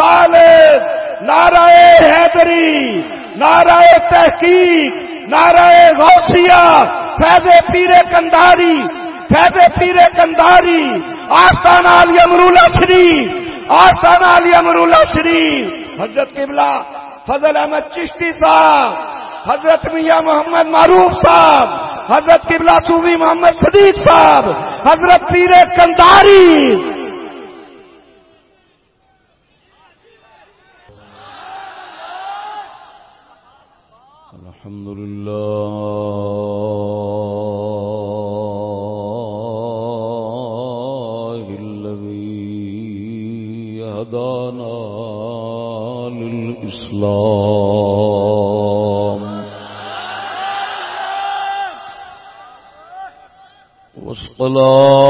رسالت نعرہ حیدری، نعرہ تحقیق، نعرہ غوثیہ، فیض پیر کنداری فیض پیر کنداری آستان علی امرولا شریف آستان علی امرولا شریف۔ حضرت قبلہ فضل احمد چشتی صاحب، حضرت میاں محمد معروف صاحب، حضرت قبلہ صوفی محمد صدیق صاحب، حضرت پیر کنداری الحمد لله الذي هدانا للإسلام والصلاة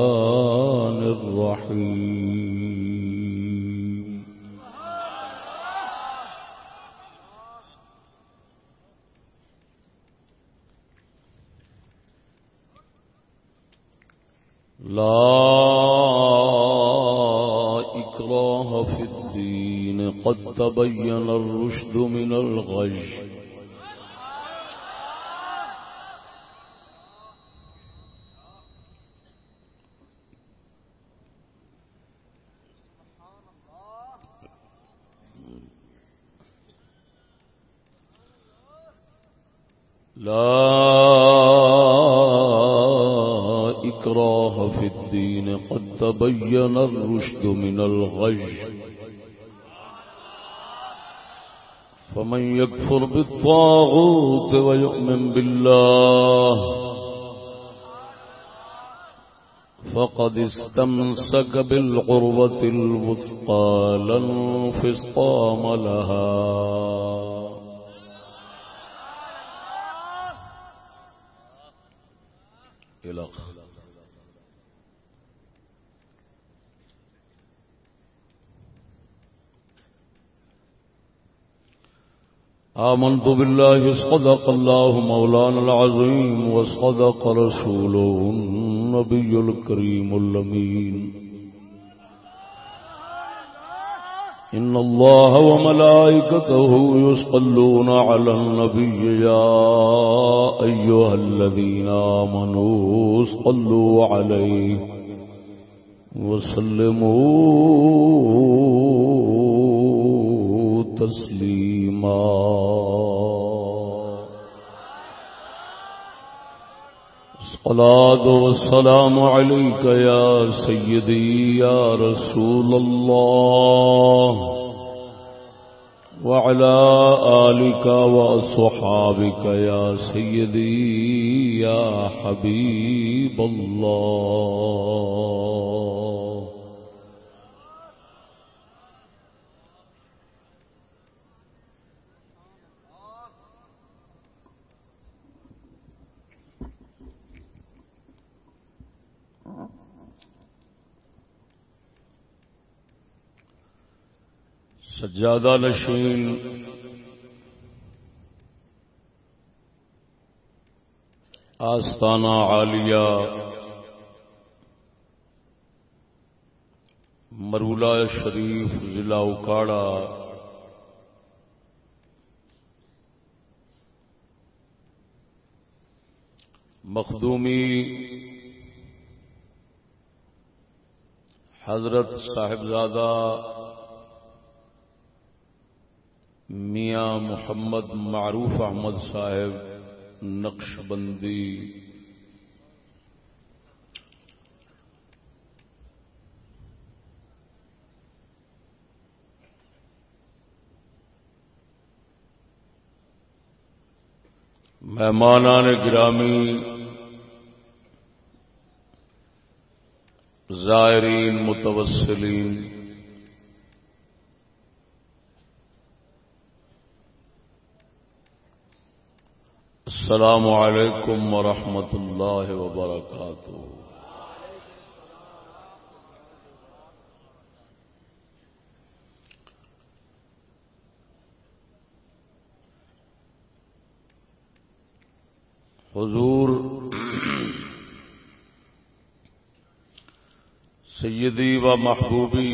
الرشد من الغي. فمن يكفر بالطاغوت ويؤمن بالله فقد استمسك بالعروة الوثقى لا انفصام لها. آمنت بالله صدق الله مولانا العظيم وصدق رسوله النبي الكريم اللمين إن الله وملائكته يصلون على النبي يا أيها الذين آمنوا صلوا عليه وسلموا تسليما الصلاة والسلام عليك يا سيدي، يا رسول الله، وعلى آلك وأصحابك يا سيدي، يا حبيب الله. سجادہ نشین۔ آستانہ عالیہ۔ مرولا شریف ضلع اکاڑا۔ مخدومی حضرت صاحبزادہ میاں محمد معروف احمد صاحب نقش بندی مہمانان گرامی زائرین متوسلین۔ السلام علیکم ورحمۃ اللہ وبرکاتہ حضور سیدی و محبوبی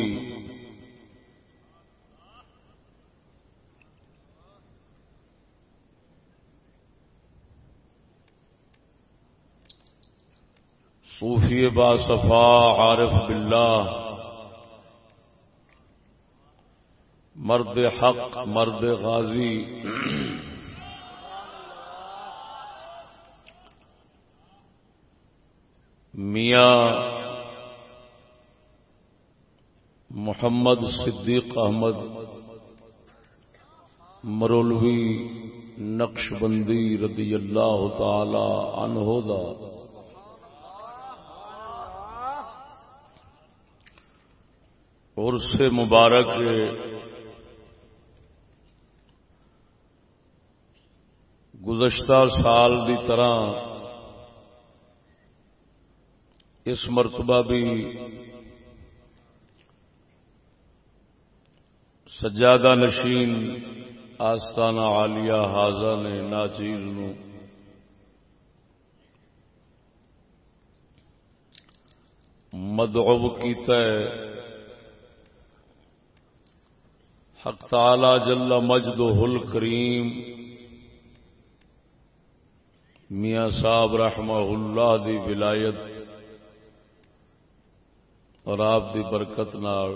صوفی با صفا عارف باللہ۔ مرد حق، مرد غازی۔ میاں محمد صدیق احمد۔ مرولوی نقش بندی رضی اللہ تعالی عنہ دا۔ اور سے مبارک گزشتہ سال دی طرح اس مرتبہ بھی سجادہ نشین آستانہ عالیہ حاضہ نے ناچیر نو مدعو کیتا ہے حق تعالی جل مجد ہل کریم میاں صاحب رحمہ اللہ دی ولایت اور آپ دی برکت نال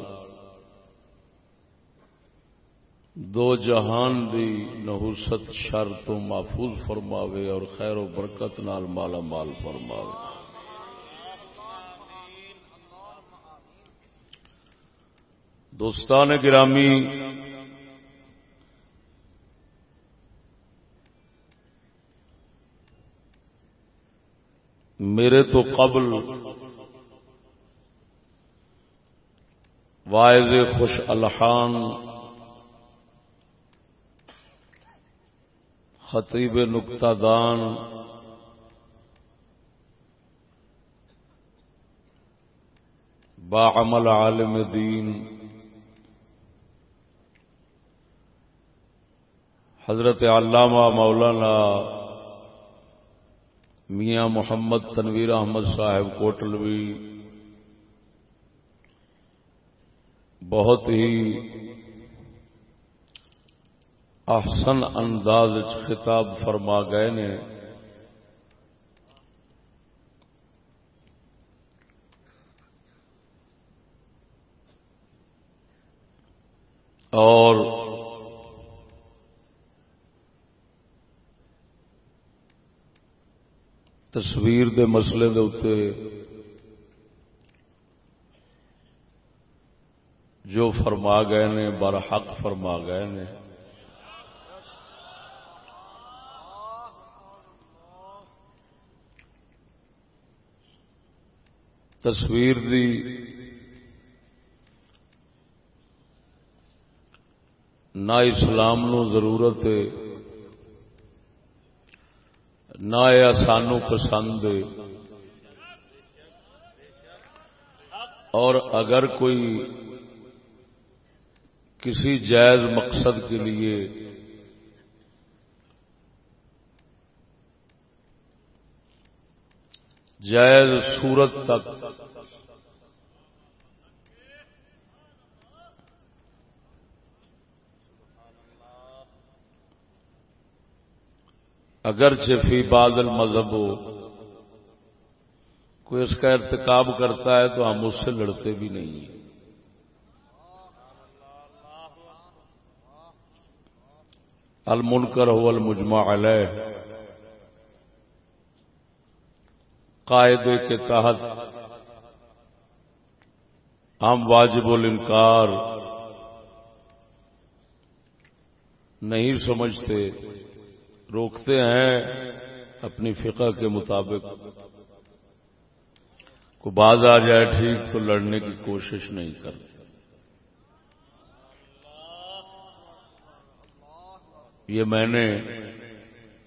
دو جہان دی نحوست شر تو محفوظ فرماوے اور خیر و برکت نال مالا مال فرماوے۔ دوستان گرامی میرے تو قبل وائز خوش الحان، خطیب نکتہ دان باعمل عالم دین، حضرت علامہ مولانا میاں محمد تنویر احمد صاحب کوٹلوی بہت ہی احسن انداز خطاب فرما گئے نے۔ اور تصویر دے مسئلے دے اتنے جو فرما گئے نے، برحق فرما گئے نے۔ تصویر دی نہ اسلام نو ضرورت ہے نہ یہ سانو پسند اور اگر کوئی کسی جائز مقصد کے لیے جائز صورت تک اگرچہ فی بادل مذہب ہو کوئی اس کا ارتکاب کرتا ہے تو ہم اس سے لڑتے بھی نہیں ہیں۔ المنکر هو المجمع علیہ۔ قاعدے کے تحت ہم واجب الانکار نہیں سمجھتے۔ روکتے ہیں اپنی فقہ کے مطابق۔ کو باز آ جائے ٹھیک تو لڑنے کی کوشش نہیں کرتے۔ یہ میں نے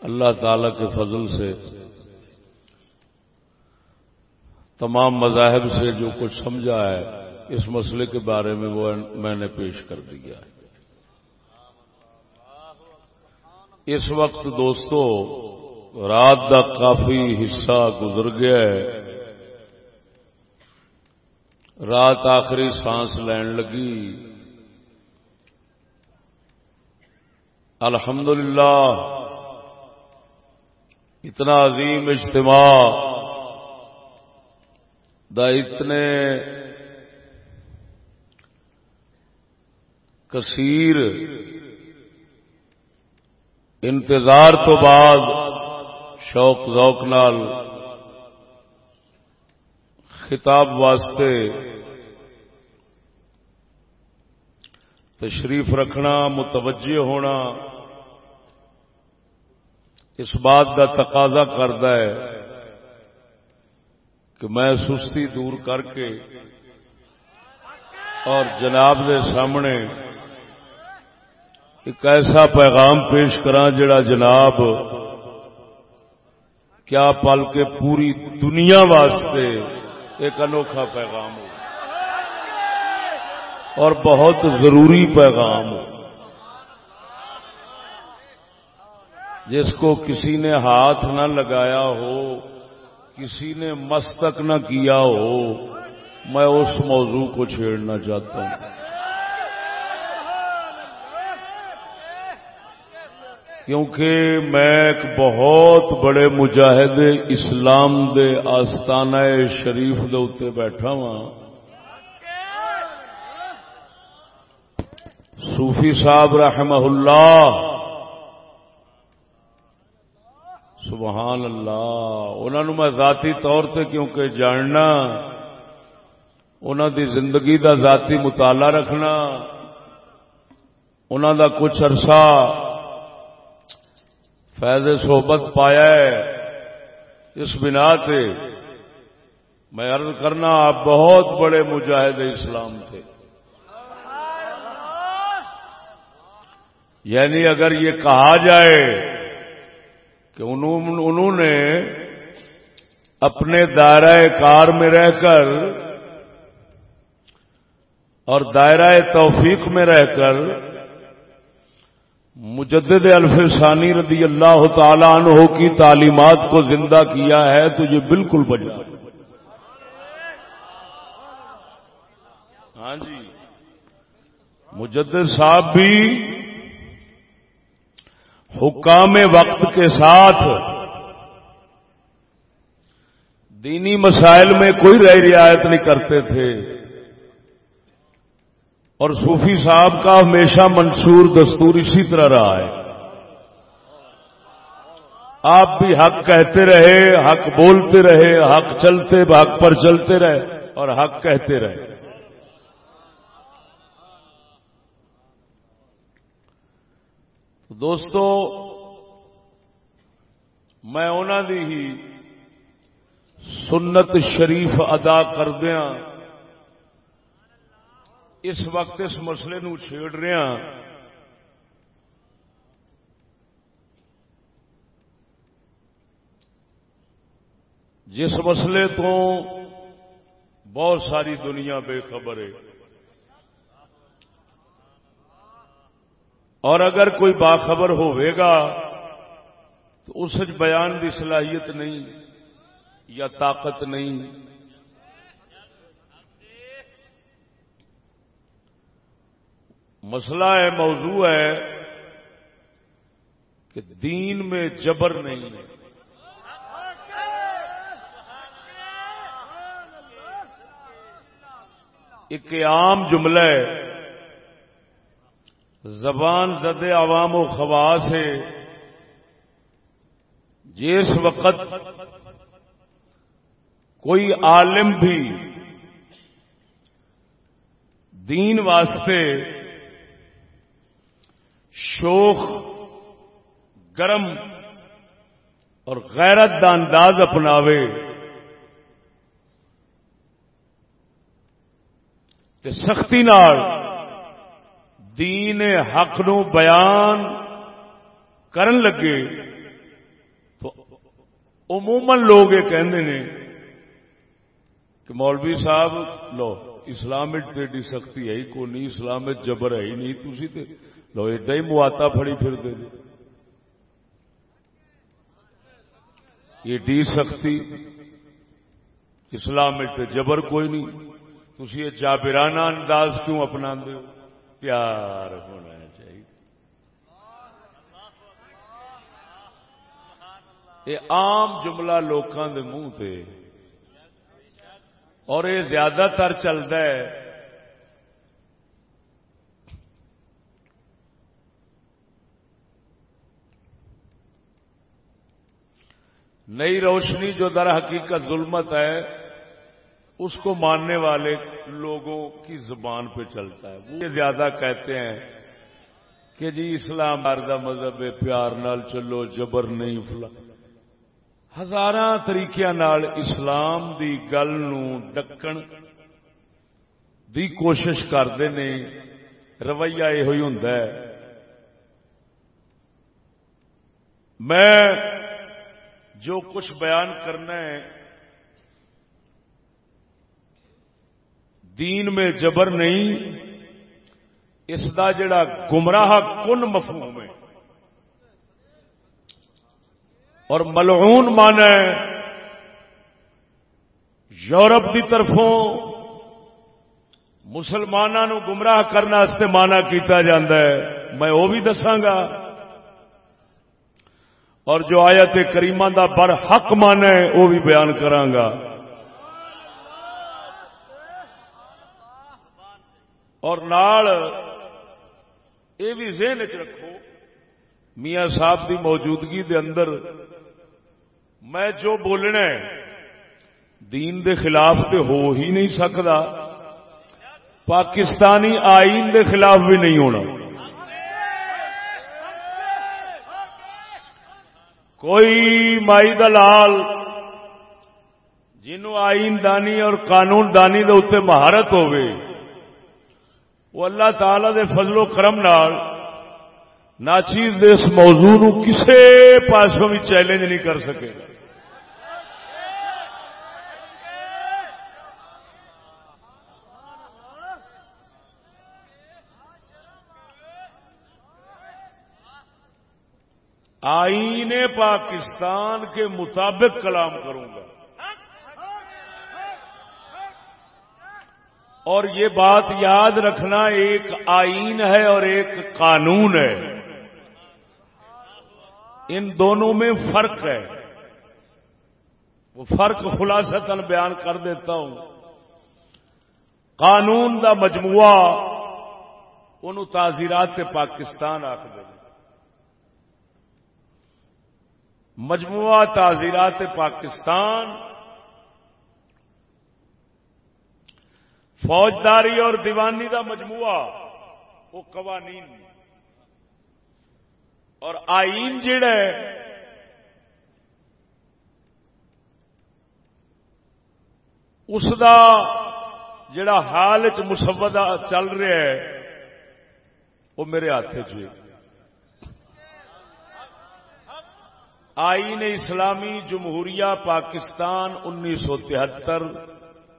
اللہ تعالی کے فضل سے تمام مذاہب سے جو کچھ سمجھا ہے، اس مسئلے کے بارے میں وہ میں نے پیش کر دیا۔ ہے اس وقت دوستو، رات کا کافی حصہ گزر گیا ہے۔ رات آخری سانس لین لگی۔ الحمدللہ، اتنا عظیم اجتماع دا اتنے کثیر انتظار تو بعد شوق، ذوق نال خطاب واسطے تشریف رکھنا، متوجہ ہونا اس بات کا تقاضا کرد ہے کہ میں سستی دور کر کے اور جناب دے سامنے ایک ایسا پیغام پیش کرا جڑا جناب کیا پل کے پوری دنیا واسطے ایک انوکھا پیغام ہو اور بہت ضروری پیغام ہو۔ جس کو کسی نے ہاتھ نہ لگایا ہو، کسی نے مستک نہ کیا ہو، میں اس موضوع کو چھیڑنا چاہتا ہوں۔ کیونکہ میں ایک بہت بڑے مجاہد اسلام دے آستانہ شریف دے اتنے بیٹھا وا صوفی صاحب رحمہ اللہ۔ سبحان اللہ۔ انہوں میں ذاتی طور پہ کیونکہ جاننا۔ انہوں دی زندگی دا ذاتی مطالعہ رکھنا۔ انہوں دا کچھ عرصہ فیض صحبت پایا ہے۔ اس بنا سے میں عرض کرنا، آپ بہت بڑے مجاہد اسلام تھے۔ یعنی اگر یہ کہا جائے کہ انہوں نے اپنے دائرہ کار میں رہ کر اور دائرہ توفیق میں رہ کر مجدد الفسانی رضی اللہ تعالی عنہ کی تعلیمات کو زندہ کیا ہے تو یہ بالکل بجا۔ ہاں جی۔ مجدد صاحب بھی حکام وقت کے ساتھ دینی مسائل میں کوئی رہ رعایت نہیں کرتے تھے۔ اور صوفی صاحب کا ہمیشہ منصور دستور اسی طرح رہا ہے۔ آپ بھی حق کہتے رہے، حق بولتے رہے، حق چلتے، حق پر چلتے رہے اور حق کہتے رہے۔ دوستو، میں انہوں دی ہی سنت شریف ادا کردیا اس وقت اس مسئلے نو چھیڑ رہا ہاں۔ جس مسئلے تو بہت ساری دنیا بے خبر ہے۔ اور اگر کوئی باخبر ہوئے گا، تو اس بیان کی صلاحیت نہیں یا طاقت نہیں۔ مسئلہ ہے، موضوع ہے کہ دین میں جبر نہیں ہے۔ ایک عام جملہ ہے، زبان زد عوام و خواص ہے۔ جس وقت کوئی عالم بھی دین واسطے شوخ، گرم اور غیرت دا انداز اپناوے۔ تے سختی نال دین حق نو بیان کرن لگے تو عموماً لوگ یہ کہندے نے کہ مولوی صاحب، لو اسلام ایڈی سختی ہے ہی کو نہیں اسلام جبر ہے ہی نہیں تھی لو ایڈا ہی مواتا پھڑی پھر دے دے ایڈی سختی اسلام جبر کوئی نہیں تھی یہ جابرانہ انداز کیوں اپنا دو پیار ہونا چاہیے یہ عام جملہ لوکاں دے منہ سے اور یہ زیادہ تر چلتا ہے نئی روشنی جو در حقیقت ظلمت ہے، اس کو ماننے والے لوگوں کی زبان پہ چلتا ہے۔ وہ زیادہ کہتے ہیں کہ جی اسلام مردہ مذہب پیار نال چلو، جبر نہیں فلا ہزار طریقے اسلام دی گل ڈکن دی کوشش کرتے نے، رویہ یہ ہوں میں جو کچھ بیان کرنا ہے، دین میں جبر نہیں، اس دا جڑا گمراہ کن مفہوم ہے۔ اور ملعون مانا ہے، یورپ کی طرفوں مسلمانوں گمراہ کرنے مانا کیتا جاندہ ہے۔ میں وہ بھی دساگا اور جو آیت کریمہ دا بر حق مانا ہے وہ بھی بیان کرانگا اور نال یہ بھی ذہن چ رکھو، میاں صاحب دی موجودگی دے اندر میں جو بولنا ہے، دین دے خلاف تے ہو ہی نہیں سکتا پاکستانی آئین دے خلاف بھی نہیں ہونا۔ کوئی مائی دلال جنوں آئین دانی اور قانون دانی دے اتنے مہارت ہوے وہ اللہ تعالی دے فضل و کرم نال ناچیز دے اس موضوع نو کسے پاسوں بھی چیلنج نہیں کر سکے۔ گا آئین پاکستان کے مطابق کلام کروں گا۔ اور یہ بات یاد رکھنا، ایک آئین ہے اور ایک قانون ہے۔ ان دونوں میں فرق ہے۔ وہ فرق خلاصہ بیان کر دیتا ہوں۔ قانون دا مجموعہ ان تعزیرات پاکستان آخ دے مجموعہ تعزیرات پاکستان، فوجداری اور دیوانی دا مجموعہ، وہ قوانین۔ اور آئین جڑا ہے، اس دا جڑا حال چ مسودہ چل رہا ہے، وہ میرے ہاتھ چ آئین اسلامی جمہوریہ پاکستان انیس سو تہتر،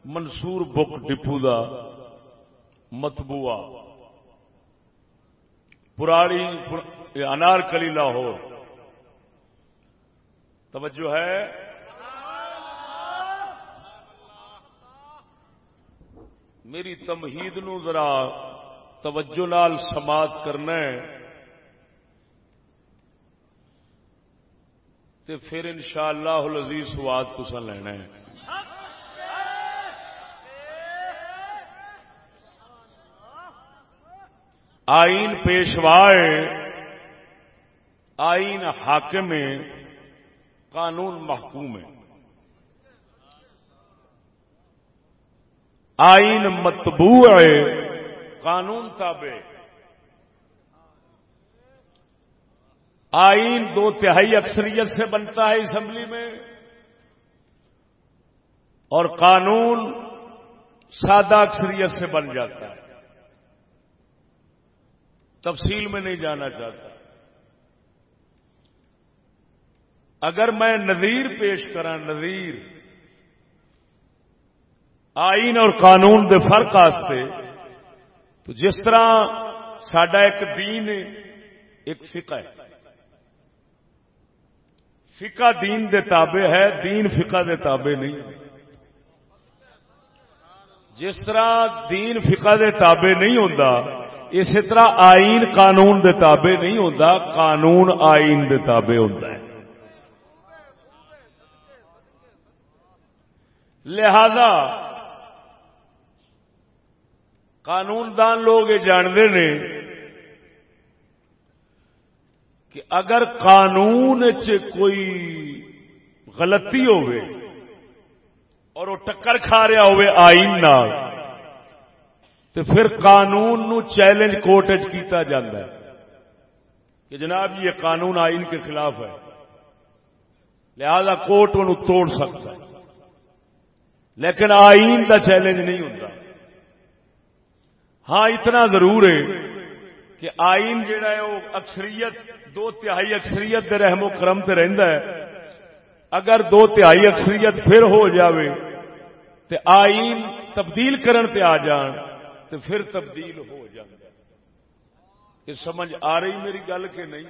منصور بک ڈپو دا متبوا پرانی انار کلی لاہور۔ توجہ ہے؟ میری تمہید نو ذرا توجہ نال سماعت کرنا ہے۔ تے پھر انشاءاللہ العزیز سواد تسا لینا ہے۔ آئین پیشوائے آئین حاکم قانون محکوم ہے۔ آئین متبوع ہے۔ قانون تابع آئین دو تہائی اکثریت سے بنتا ہے اسمبلی میں۔ اور قانون سادہ اکثریت سے بن جاتا ہے۔ تفصیل میں نہیں جانا چاہتا۔ اگر میں نظیر پیش کرا نظیر آئین اور قانون دے فرق آستے، تو جس طرح سڈا ایک دین، ایک فقہ ہے۔ فقہ دین دے تابع ہے، دین فقہ دے تابع نہیں۔ جس طرح دین فقہ دے تابع نہیں ہوتا اسی طرح آئین قانون دے تابع نہیں ہوتا قانون آئین دے تابع ہوتا ہے۔ لہذا قانون دان لوگ یہ جانتے ہیں کہ اگر قانون کوئی غلطی ہوئے اور وہ ٹکر کھا رہا ہوئے آئین نال، تو پھر قانون نو چیلنج کوٹ کیتا جاتا ہے۔ کہ جناب، یہ قانون آئین کے خلاف ہے۔ لہذا کوٹ ان توڑ سکتا ہے۔ لیکن آئین کا چیلنج نہیں ہوتا ہاں اتنا ضرور ہے کہ آئین جہا ہے وہ اکثریت، دو تہائی اکثریت کے رحم و کرم سے رہتا ہے۔ اگر دو تہائی اکثریت پھر ہو جاوے تو آئین تبدیل کرن پہ آ جان تو پھر تبدیل ہو جائے یہ سمجھ آ رہی میری گل کہ نہیں؟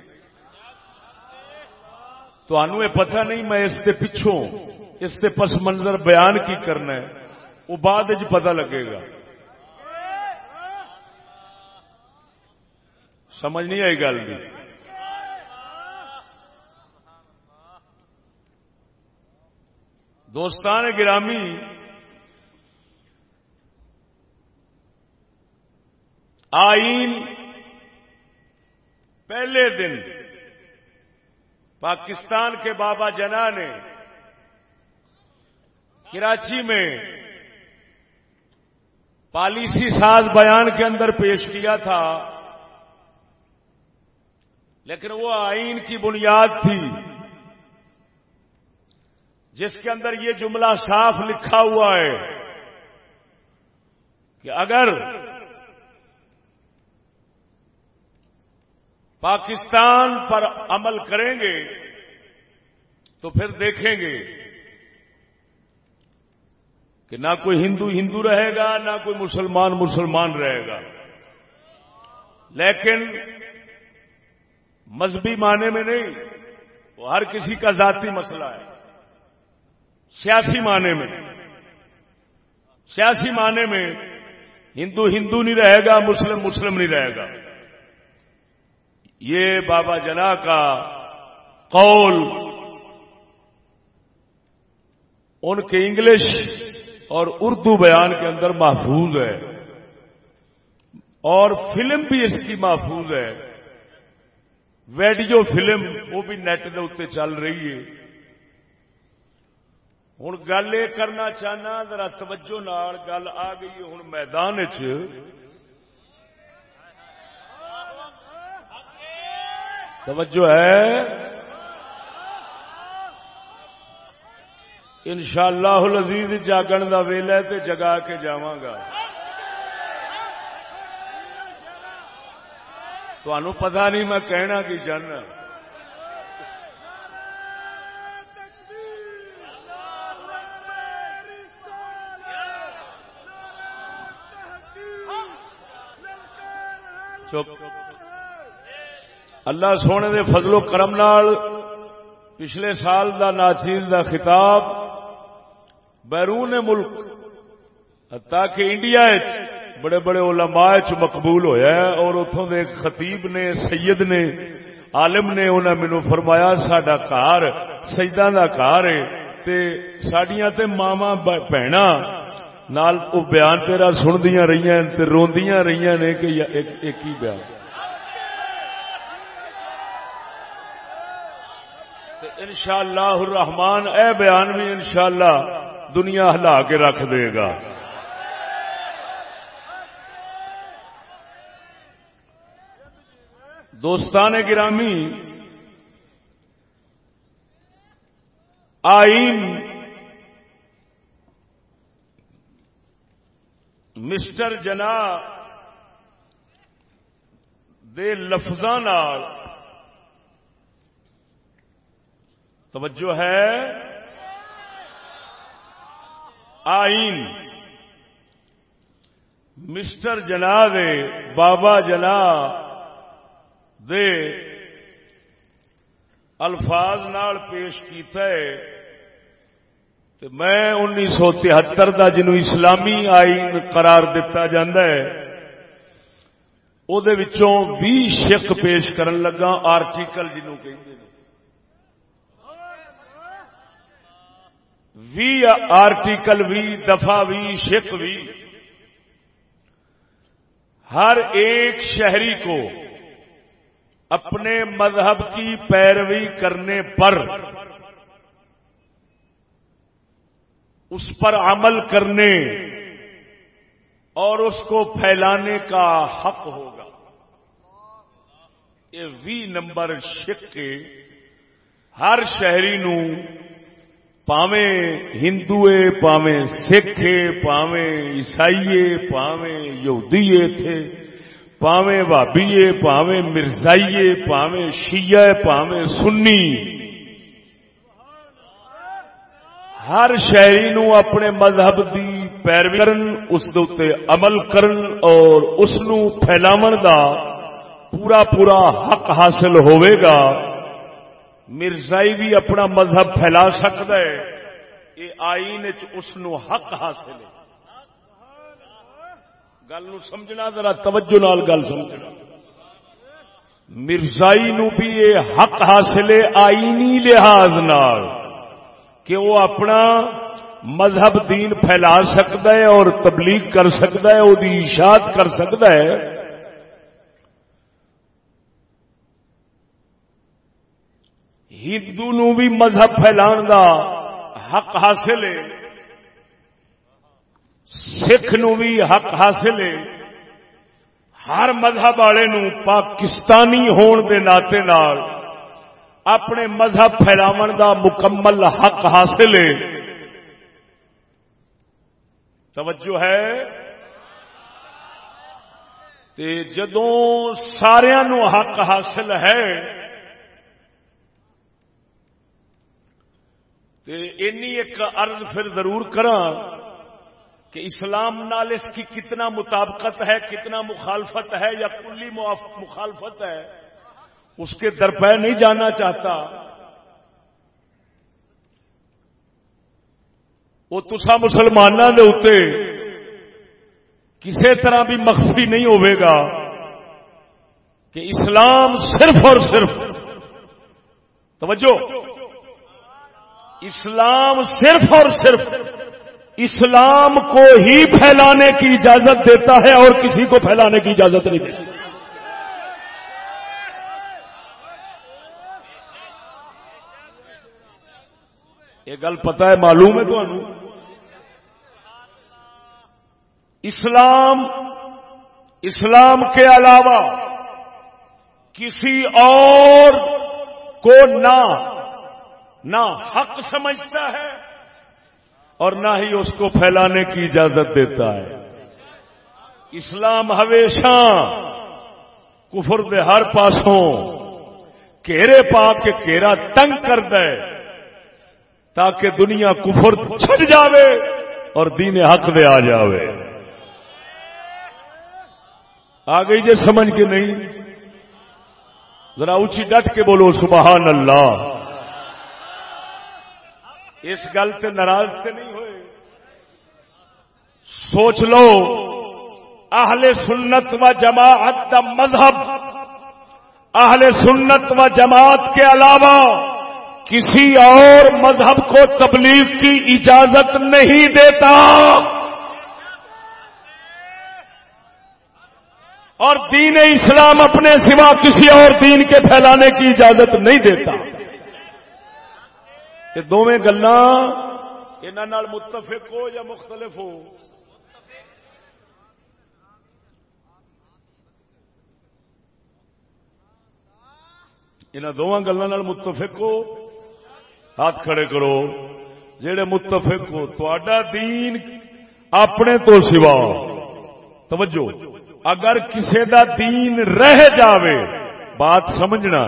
تو یہ پتہ نہیں میں اس کے پچھوں، اس کے پس منظر بیان کی کرنا ہے، وہ بعد پتہ لگے گا۔ سمجھ نہیں آئی گل بھی دوستان گرامی، آئین پہلے دن پاکستان کے بابا جنا نے کراچی میں پالیسی ساز بیان کے اندر پیش کیا تھا۔ لیکن وہ آئین کی بنیاد تھی۔ جس کے اندر یہ جملہ صاف لکھا ہوا ہے کہ اگر پاکستان پر عمل کریں گے تو پھر دیکھیں گے کہ نہ کوئی ہندو ہندو رہے گا، نہ کوئی مسلمان مسلمان رہے گا۔ لیکن مذہبی معنی میں نہیں، وہ ہر کسی کا ذاتی مسئلہ ہے۔ سیاسی معنی میں۔ سیاسی معنی میں ہندو ہندو نہیں رہے گا، مسلم مسلم نہیں رہے گا۔ یہ بابا جنا کا قول، ان کے انگلش اور اردو بیان کے اندر محفوظ ہے۔ اور فلم بھی اس کی محفوظ ہے۔ ویڈیو فلم وہ بھی نیٹ کے اتنے چل رہی ہے ہوں گل یہ کرنا چاہنا ذرا توجہ نال گل آ گئی ہوں میدان توجہ ہے ان شاء اللہ جاگن کا ویلا تے جگا کے جاگا تمہوں پتا نہیں میں کہنا کی چاہنا چپ اللہ سونے دے فضل و کرم نال پچھلے سال دا ناچیز دا خطاب بیرون ملک تاکہ انڈیا بڑے بڑے علماء چ مقبول ہویا ہے اور اتوں دے خطیب نے، سید نے، عالم نے انہیں مینو فرمایا سڈا کار سجدہ کا کار ہے تے سڈیا تے ماوا بہن نال وہ بیان تیرا سندیاں رہی ہیں تے روندیاں رہی نے کہ ایک ہی بیان۔ ان شاء اللہ الرحمان اے بیان بھی انشاءاللہ دنیا ہلا کے رکھ دے گا۔ دوستان گرامی، آئین مسٹر جنا دے لفظاں توجہ ہے؟ آئین مسٹر جنا دے بابا جنا دے الفاظ نال پیش کیتا ہے۔ تو میں انیس سو تہتر کا جنو اسلامی آئین قرار دتا ہے وہ بھی شک پیش کرن لگا آرٹیکل جنو کہ وی آرٹیکل بھی دفاع بھی شک بھی۔ ہر ایک شہری کو اپنے مذہب کی پیروی کرنے پر، اس پر عمل کرنے اور اس کو پھیلانے کا حق ہوگا۔ یہ وی نمبر شک کے ہر شہری نو پاوے ہندو پاوے سکھ پاوے عیسائی پاوے یہودی تھے۔ پاوے بھابیے پاوے مرزائیے پاوے شیعہ پاوے سنی۔ ہر شہری نو اپنے مذہب دی پیروی کرن، اس دے عمل کرن اور اس نو پھیلاون دا پورا پورا حق حاصل ہوئے گا۔ مرزائی بھی اپنا مذہب پھیلا سکتا ہے۔ یہ آئین اس نو حق حاصل ہے۔ گل سمجھنا، ذرا توجہ نال گل سمجھنا۔ مرزائی نو بھی یہ حق حاصل ہے آئینی لحاظ نال کہ وہ اپنا مذہب دین پھیلا سکتا ہے اور تبلیغ کر سکتا ہے، وہ اشاعت کر سکتا ہے۔ ہندو نو بھی مذہب پھیلان دا حق حاصل ہے۔ سکھ نو بھی حق حاصل ہے۔ ہر مذہب والے پاکستانی ہون دے ناطے نال اپنے مذہب پھیلاو دا مکمل حق حاصل ہے۔ توجہ ہے؟ تے جدوں سارا حق حاصل ہے، تے اینی ایک عرض پھر ضرور کرا کہ اسلام نال اس کی کتنا مطابقت ہے، کتنا مخالفت ہے یا کلی مخالفت ہے، اس کے درپے نہیں جانا چاہتا۔ وہ تسا مسلمانوں کے اتنے کسی طرح بھی مخفی نہیں ہوئے گا کہ اسلام صرف اور صرف توجہ۔ اسلام صرف اور صرف اسلام کو ہی پھیلانے کی اجازت دیتا ہے اور کسی کو پھیلانے کی اجازت نہیں دیتا۔ یہ گل پتا ہے، معلوم ہے تو اسلام اسلام کے علاوہ کسی اور کو نہ نہ حق سمجھتا ہے۔ اور نہ ہی اس کو پھیلانے کی اجازت دیتا ہے۔ اسلام ہمیشہ کفر دے ہر پاسوں، کیرے پا کے کیرا تنگ کر دے تاکہ دنیا کفر چھڑ جاوے اور دین حق دے آ جاوے۔ آ گئی جی سمجھ کے نہیں؟ ذرا اونچی ڈٹ کے بولو، سبحان اللہ۔ اس گل سے ناراض سے نہیں ہوئے۔ سوچ لو، اہل سنت و جماعت کا مذہب، اہل سنت و جماعت کے علاوہ کسی اور مذہب کو تبلیغ کی اجازت نہیں دیتا۔ اور دین اسلام اپنے سوا کسی اور دین کے پھیلانے کی اجازت نہیں دیتا۔ یہ دونیں گلا متفق ہو یا مختلف ہو؟ ان دونوں گلوں متفق ہو؟ ہاتھ کھڑے کرو۔ جہے متفق ہو تا دین اپنے تو سوا۔ توجہ۔ اگر کسی دا دین رہ جاوے، بات سمجھنا۔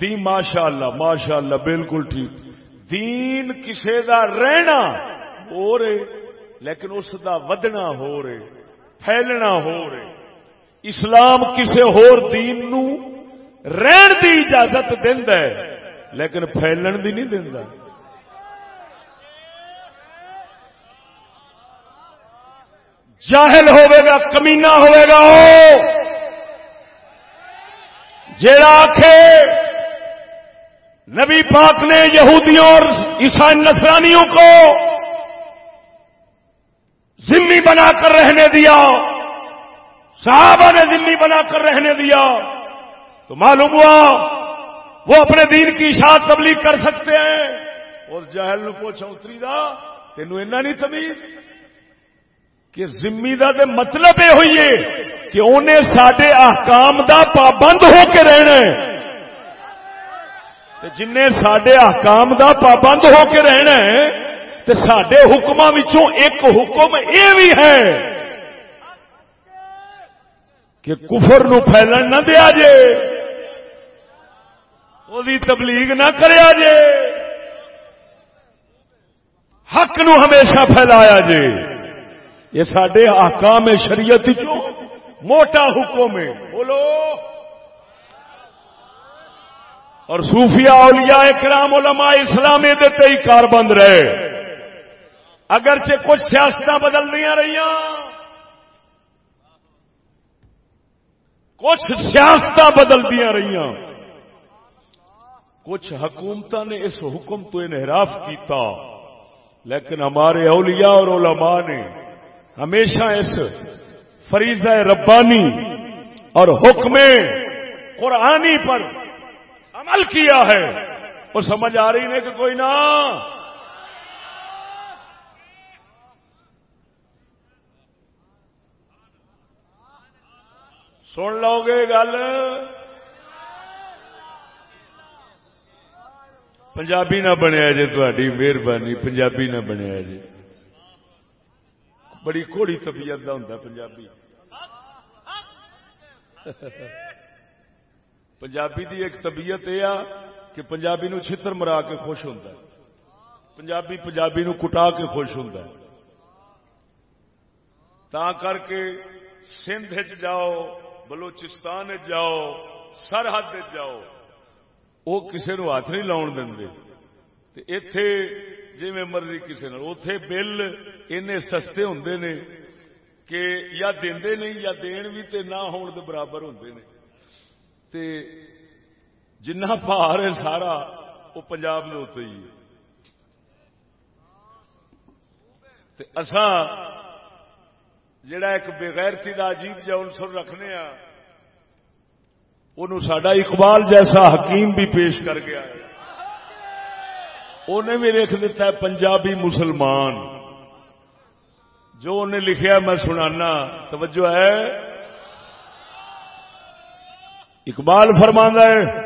دی ماشاء اللہ ماشاء اللہ بالکل ٹھیک۔ دین کسی دا رہنا ہو رہے، لیکن اس دا ودنا ہو رہے، پھیلنا ہو رہے۔ اسلام کسی ہور دین نو رہن دی اجازت ہے، لیکن پھیلن دی نہیں دینا جاہل ہوئے گا کمینا ہوئے گا جڑا آخے نبی پاک نے یہودیوں اور عیسائی نسرانیوں کو ذمی بنا کر رہنے دیا، صحابہ نے ذمی بنا کر رہنے دیا۔ تو معلوم ہوا، وہ اپنے دین کی اشاعت تبلیغ کر سکتے ہیں۔ اور جہل پوچھا اتری دا، تینوں ایسا نہیں تمیز کہ ذمی دا دے مطلب یہ ہوئی ہے کہ انہیں سڈے احکام دا پابند ہو کے رہنا ہے۔ جن سڈے احکام دا پابند ہو کے رہنا ہے سڈے حکم ایک حکم یہ بھی ہے کہ کفر نو پھیلن نہ دیا جے۔ وہ تبلیغ نہ کریا جے۔ حق نو ہمیشہ پھیلایا جے۔ یہ سڈے آکام شریعت چو موٹا حکم ہے۔ بولو۔ اور صوفیاء اولیاء کرام علماء اسلام دیتے ہی کار بند رہے۔ اگرچہ کچھ سیاست بدل دیا رہی کچھ سیاست بدل دیا رہی کچھ حکومت نے اس حکم تو انحراف کیتا۔ لیکن ہمارے اولیاء اور علماء نے ہمیشہ اس فریضہ ربانی اور حکم قرآنی پر عمل کیا ہے وہ سمجھ آ رہی نہیں کہ کوئی نہ سن لو گے گل پنجابی نہ بنیا جی تاری مہربانی پنجابی نہ بنیا جی بڑی گھوڑی طبیعت کا ہوں پنجابی۔ پنجابی دی ایک طبیعت یہ آ کہ پنجابی نو چھتر مرا کے خوش ہوتا ہے۔ پنجابی پنجابی نو کٹا کے خوش ہوتا ہے۔ تا کر کے سندھ جاؤ، بلوچستان جاؤ، سرحد جاؤ وہ کسی نو ہاتھ نہیں لاؤن دیں اتے جی میں مرضی کسی نے اتے بل این سستے ہوں نے کہ یا دے نہیں یا دین بھی تے نہ ہون دے برابر ہوں نے۔ تے جنہ بھار ہے سارا، وہ پنجاب میں ہوتے ہی اساں جڑا ایک بغیرتی کا عجیب جا انسر رکھنے ہاں وہ سڈا اقبال جیسا حکیم بھی پیش کر گیا ہے۔ انہیں بھی لکھ دیتا ہے پنجابی مسلمان۔ جو انہیں لکھیا میں سنانا، توجہ ہے۔ اقبال فرمانا ہے۔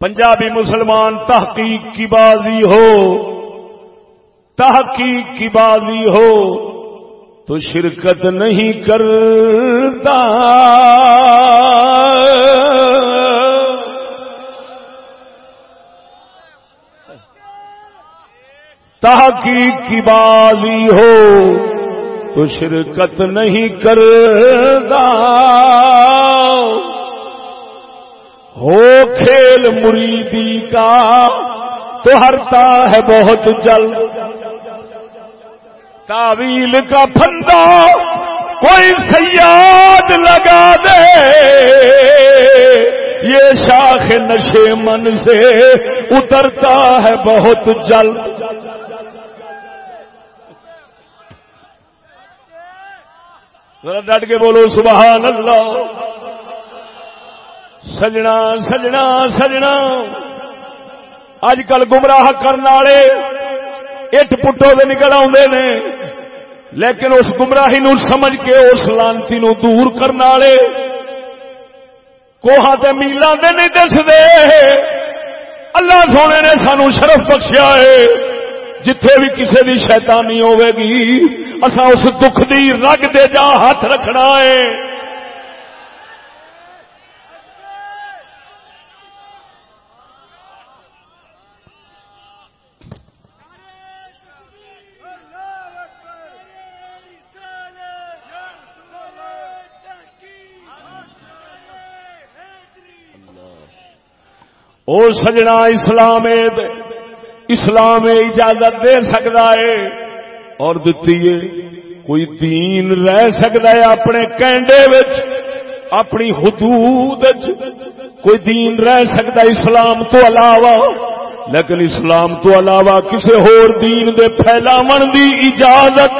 پنجابی مسلمان تحقیق کی بازی ہو۔ تحقیق کی بازی ہو۔ تو شرکت نہیں کرتا۔ تحقیق کی بازی ہو۔ تو شرکت نہیں کرتا ہو کھیل مریدی کا تو ہرتا ہے بہت جلد تعویل کا پھندا کوئی سیاد لگا دے۔ یہ شاخ نشے من سے اترتا ہے بہت جلد ذرا ڈٹ کے بولو، سبحان اللہ۔ سجنا سجنا سجنا۔ اج کل گمراہ کرنے والے اٹ پٹو دے نکل آدھے نے۔ لیکن اس گمراہی نو سمجھ کے، اس لانتی نو دور کرنے والے کوہاں تے میلاں دے نہیں دسدے۔ اللہ سونے نے سانو شرف بخشیا ہے۔ جتھے بھی کسی دی شیطانی ہوے گی اسا اس دکھ دی رگ دے جا ہاتھ رکھنا ہے۔ او سجنا اسلام اسلام اجازت دے سکتا ہے اور دتی ہے، کوئی دین رہ سکتا ہے اپنے کینڈے اپنی حدود کوئی دین رہ سکتا ہے اسلام تو علاوہ، لیکن اسلام تو علاوہ کسی ہور دین دے پھیلاو دی اجازت۔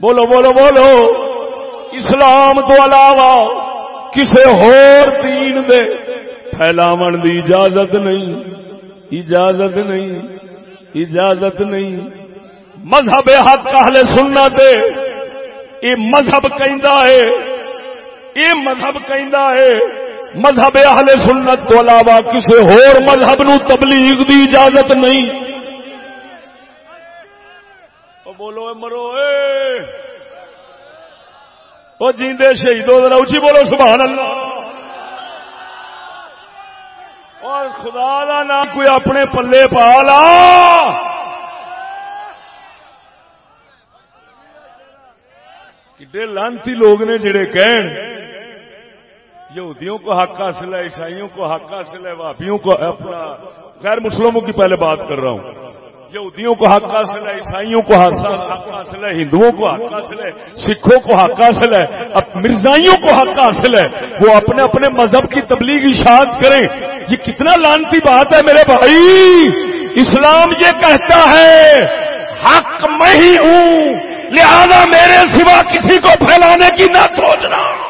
بولو بولو بولو۔ اسلام تو علاوہ کسی ہور دین دے پھیلاو دی اجازت نہیں اجازت نہیں اجازت نہیں۔ مذہب حق اہل سننا دے یہ مذہب کہندا ہے، یہ مذہب کہندا ہے۔ مذہب اہل سنت تو علاوہ کسی ہور مذہب نو تبلیغ دی اجازت نہیں۔ بولو اے مرو اے۔ وہ جیندے شہیدوں، ذرا اچھی بولو، سبحان اللہ۔ اور خدا دا نام کوئی اپنے پلے پا لا۔ کڈے لانتی لوگ نے جڑے کہن، یہودیوں کو حق حاصل ہے، عیسائیوں کو حق حاصل ہے وابیوں کو اپنا۔ غیر مسلموں کی پہلے بات کر رہا ہوں۔ یہودیوں کو حق حاصل ہے، عیسائیوں کو حق حاصل ہے، ہندوؤں کو حق حاصل ہے، سکھوں کو حق حاصل ہے اب مرزائیوں کو حق حاصل ہے۔ وہ اپنے اپنے مذہب کی تبلیغ اشاعت کریں۔ یہ کتنا لانتی بات ہے میرے بھائی۔ اسلام یہ کہتا ہے، حق میں ہی ہوں، لہذا میرے سوا کسی کو پھیلانے کی نہ سوچنا۔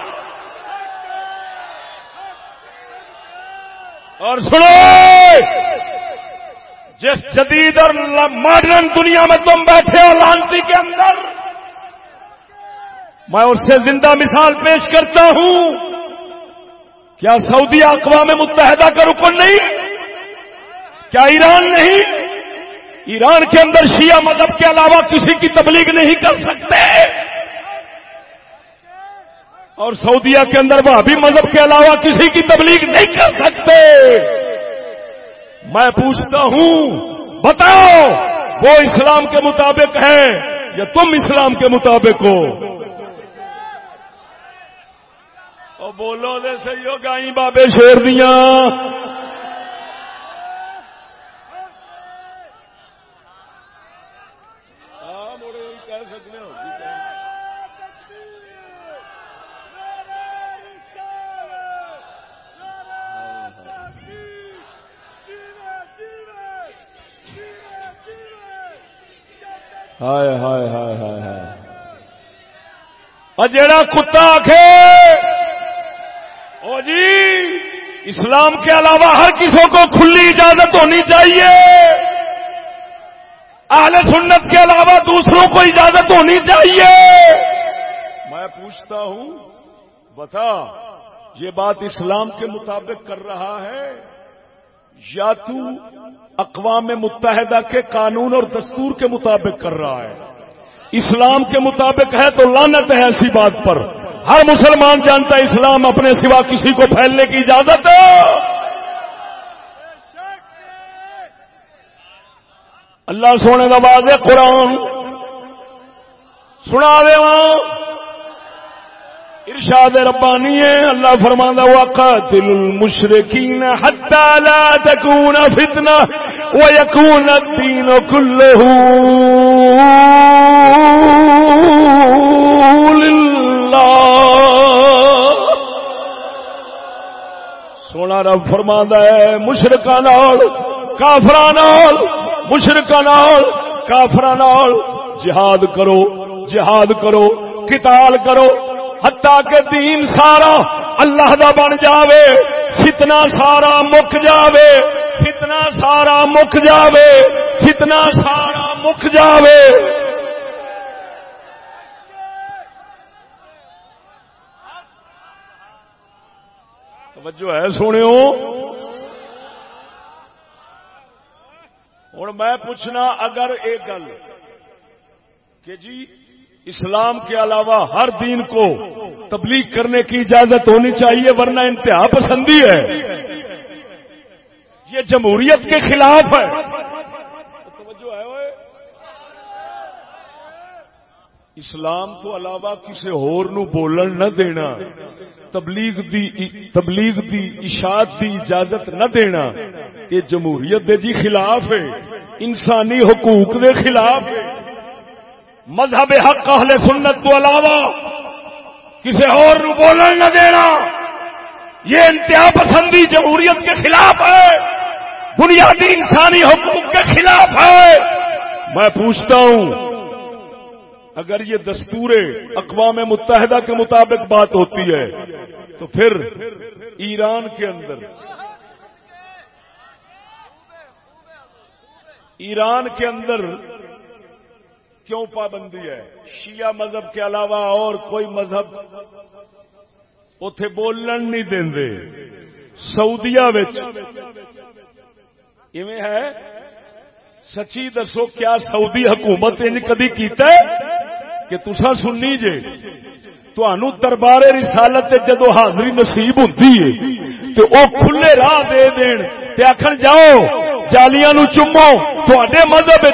اور سنو جس جدید اور ماڈرن دنیا میں تم بیٹھے ہو لانسی کے اندر، میں اس سے زندہ مثال پیش کرتا ہوں، کیا سعودی اقوام متحدہ کا رکن نہیں؟ کیا ایران نہیں؟ ایران کے اندر شیعہ مذہب کے علاوہ کسی کی تبلیغ نہیں کر سکتے۔ اور سعودیہ کے اندر وہ ابھی مذہب کے علاوہ کسی کی تبلیغ نہیں کر سکتے۔ میں پوچھتا ہوں بتاؤ وہ اسلام کے مطابق ہے یا تم اسلام کے مطابق ہو؟ بولو دے ہو گائی بابے شیر دیاں ہائے ہائے ہائے ہائے ہائے۔ اور جڑا کتا او جی اسلام کے علاوہ ہر کسی کو کھلی اجازت ہونی چاہیے۔ اہل سنت کے علاوہ دوسروں کو اجازت ہونی چاہیے۔ میں پوچھتا ہوں، بتا، یہ بات اسلام کے مطابق کر رہا ہے؟ یا تو اقوام متحدہ کے قانون اور دستور کے مطابق کر رہا ہے۔ اسلام کے مطابق ہے تو لانت ہے ایسی بات پر۔ ہر مسلمان جانتا ہے اسلام اپنے سوا کسی کو پھیلنے کی اجازت ہے اللہ سونے کا واضح قرآن سنا دے ارشاد ربانی ہے، اللہ فرمانا وقاتل المشرکین حتی لا تکون فتنہ ویکون الدین کلہ للہ سونا رب فرمانا ہے مشرکان کافران مشرکان کافران جہاد کرو جہاد کرو، قتال کرو ہتا کہ دین سارا اللہ دا بن جاوے، فتنہ سارا مک جاوے، فتنہ سارا مک جاوے، فتنہ سارا مک جاوے۔ توجہ ہے سونے ہوں میں پوچھنا اگر ایک گل کہ جی اسلام کے علاوہ ہر دین کو تبلیغ کرنے کی اجازت ہونی چاہیے، ورنہ انتہا پسندی ہے۔ یہ جمہوریت کے خلاف ہے۔ اسلام تو علاوہ کسی ہور نو بولن نہ دینا، تبلیغ دی تبلیغ دی اشاعت دی اجازت نہ دینا، یہ جمہوریت دے جی خلاف ہے، انسانی حقوق دے خلاف ہے۔ مذہب حق اہل سنت تو علاوہ کسی اور نو بولن نہ دینا، یہ انتہا پسندی جمہوریت کے خلاف ہے، بنیادی انسانی حقوق کے خلاف ہے۔ میں پوچھتا ہوں، اگر یہ دستور اقوام متحدہ کے مطابق بات ہوتی ہے، تو پھر ایران کے اندر، ایران کے اندر کیوں پابندی ہے؟ شیعہ مذہب کے علاوہ اور کوئی مذہب اتے بولن نہیں دیں سعودیا ہے؟ سچی دسو کیا سعودی حکومت ان کدی کیتا ہے کہ تسا سننی جے؟ تو دربار رسالت جدو حاضری نصیب ہوں تو او کھلے راہ دے دین تے آخر جاؤ، جالیاں نو چومو تھوڑے مذہب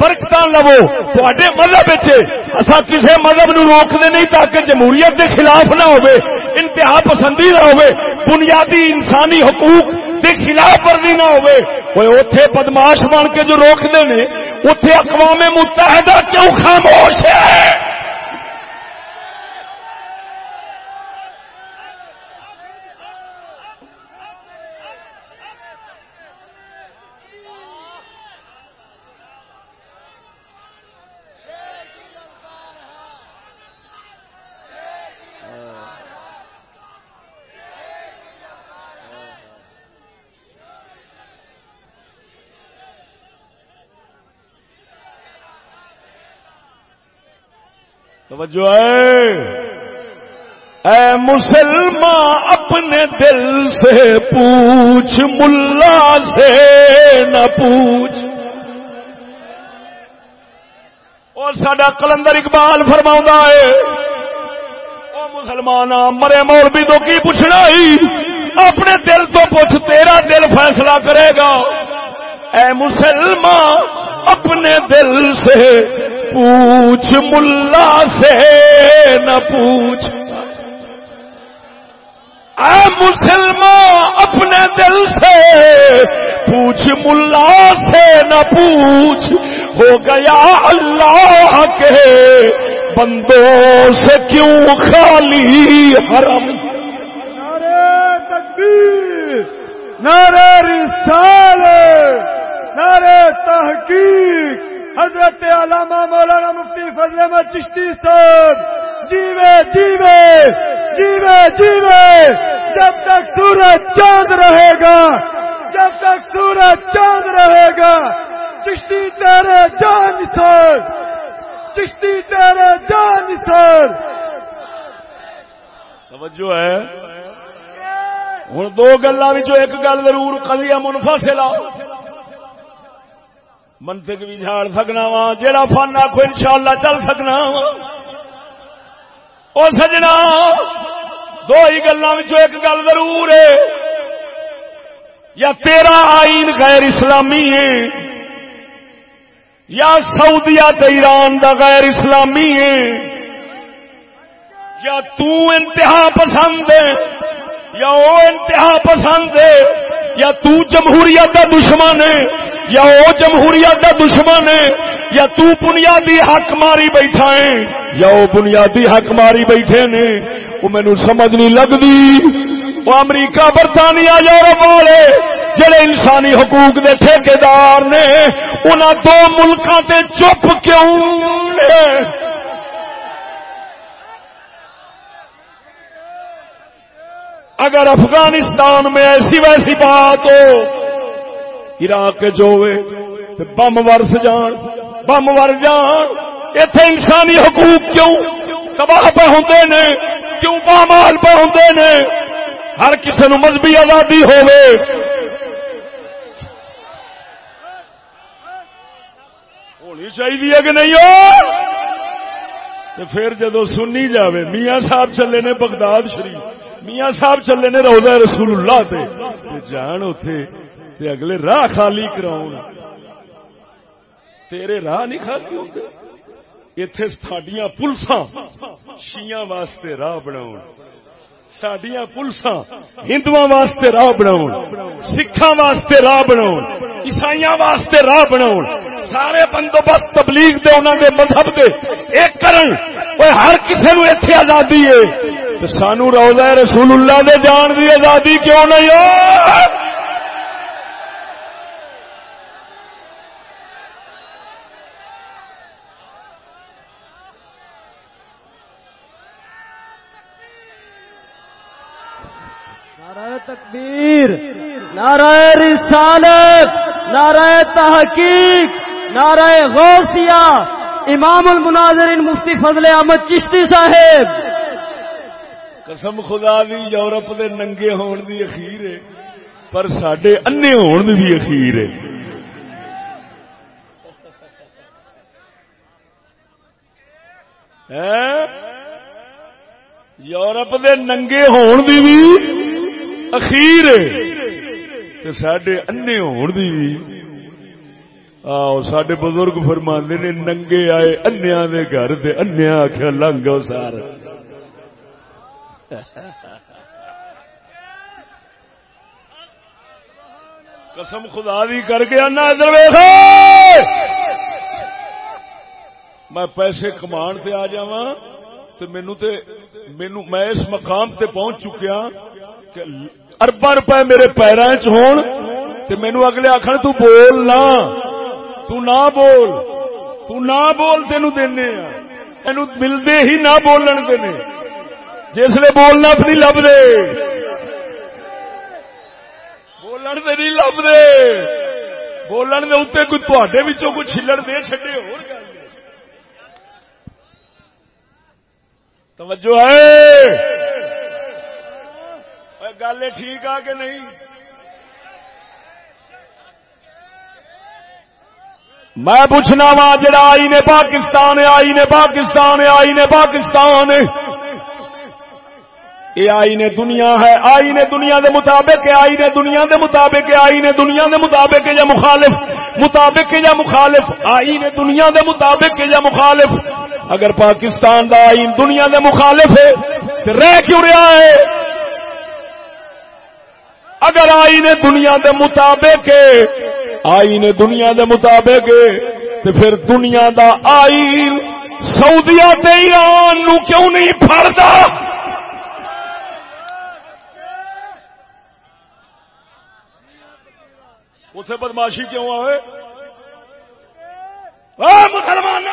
برکت لو تھوڑے مذہب اصا کسی مذہب نو روکنے نہیں تاکہ جمہوریت کے خلاف نہ ہوئے انتہا پسندی نہ ہوئے بنیادی انسانی حقوق کے خلاف ورزی نہ ہوئے بدماش بن کے جو روکتے ہیں اتے اقوام متحدہ کیوں خاموش ہے توجہ ہے۔ اے مسلمان اپنے دل سے پوچھ، ملا سے نہ پوچھ۔ اور سڈا کلندر اقبال فرما ہے، او مسلمان مرے مول تو کی پوچھنا ہی اپنے دل تو پوچھ، تیرا دل فیصلہ کرے گا۔ اے مسلمان اپنے دل سے پوچھ، ملا سے نہ پوچھ۔ اے مسلمان، اپنے دل سے پوچھ، ملا سے نہ پوچھ۔ ہو گیا اللہ کے بندوں سے کیوں خالی حرم؟ نعرے تکبیر نعرے رسالت۔ نعرے تحقیق حضرت علامہ مولانا مفتی فضل احمد چشتی صاحب۔ جیوے جیوے جیوے جیوے۔ جب تک سورج چاند رہے گا، جب تک سورج چاند رہے گا، چشتی تیرے جان سر چشتی تیرے جان سر توجہ ہے۔ ہوں دو گلا ایک گل ضرور کلیا منفا سے لاؤ منطق بھی جھاڑ سکنا وا جا فن آخو ان شاء اللہ چل سکنا وا۔ اور سجنا، دو ہی گلوں ایک گل ضرور ہے۔ یا تیرا آئین غیر اسلامی ہے، یا سعودیا ایران دا غیر اسلامی ہے۔ یا تو انتہا پسند ہے۔ یا وہ انتہا پسند ہے، یا تو جمہوریت کا دشمن ہے، یا وہ جمہوریت کا دشمن ہے، یا تو بنیادی حق ماری بیٹھا ہے، یا وہ بنیادی حق ماری بیٹھے نے۔ وہ مینو سمجھ نہیں لگتی وہ امریکہ، برطانیہ، یورپ والے جڑے انسانی حقوق دے ٹھیکار نے انہوں دو ملکوں تے چپ کیوں اگر افغانستان میں ایسی ویسی بات ہو عراق جو بم ورس جان، بم ور جان اتے انسانی حقوق کیوں تباہ پہ ہوں نے، کیوں پامال پہ ہوں نے؟ ہر کسی نو مذہبی آزادی ہوے ہونی چاہیے کہ نہیں ہو؟ پھر جدو سنی جاوے، میاں صاحب چلے نے بغداد شریف۔ میاں صاحب چلے نے روزہ رسول اللہ تے تے جان اتے اگلے راہ خالی کراؤ تیرے راہ نہیں کھاتے ہوتے؟ اتے ساڈیاں پلساں شیاں واسطے راہ بناؤ سڈیا پلساں ہندو واسطے راہ بنا سکھا واسطے راہ بنا عیسائی واسطے راہ بنا سارے بندوبست تبلیغ دے انہوں دے مذہب دے۔ ایک کرن ہر کسی نو اتنے آزادی ہے۔ سانو روزہ رسول اللہ دے جان دی آزادی کیوں نہیں ہو؟ تکبیر، نعرہ رسالت، نعرہ تحقیق، نعرہ غوثیہ، امام المناظرین مفتی فضل احمد چشتی صاحب۔ قسم خدا دی، یورپ دے ننگے ہون دی اخیر ہے، پر سڈے انے ہون دی بھی اخیر ہے۔ یورپ دے ننگے ہون دی بھی اخیر ہے۔ سڈے انے ہونے آؤ سڈے بزرگ فرماندے نے، ننگے آئے انیا دے گھر دے انیا آخیا لنگ سار قسم خدا دی کر کے آنا ادھر میں پیسے کمان تے آ جا تو مینو تے مینو میں اس مقام تے پہنچ چکیا کہ اربا روپے میرے پیروں چ ہون تے مینو اگلے آخر تو بول نہ تو نہ بول۔ تو نہ بول تینو دینے تینو ملتے ہی نہ بولن دینے جس نے بولنا تو نہیں لب دے بولن سے نہیں لب دے بولن دے اتنے کوئی تھوڑے بچوں کوئی چھلڑ دے چڈے ہو توجہ ہے۔ گل ٹھیک آ کہ نہیں؟ میں پوچھنا وا جڑا آئی نے پاکستان آئی نے پاکستان آئی نے پاکستان یہ آئی دنیا ہے آئی دنیا دے مطابق آئی دنیا دے مطابق آئی دنیا دے مطابق یا مخالف؟ مطابق یا مخالف؟ آئی دنیا دے مطابق یا مخالف؟ اگر پاکستان دا آئین دنیا دے مخالف ہے، تو رہ کیوں رہا ہے؟ اگر آئی دنیا دے مطابق آئی دنیا دے مطابق تو پھر دنیا دا آئین سعودیا ایران نو کیوں نہیں پڑتا اتے بدماشی کیوں آئے مسلمان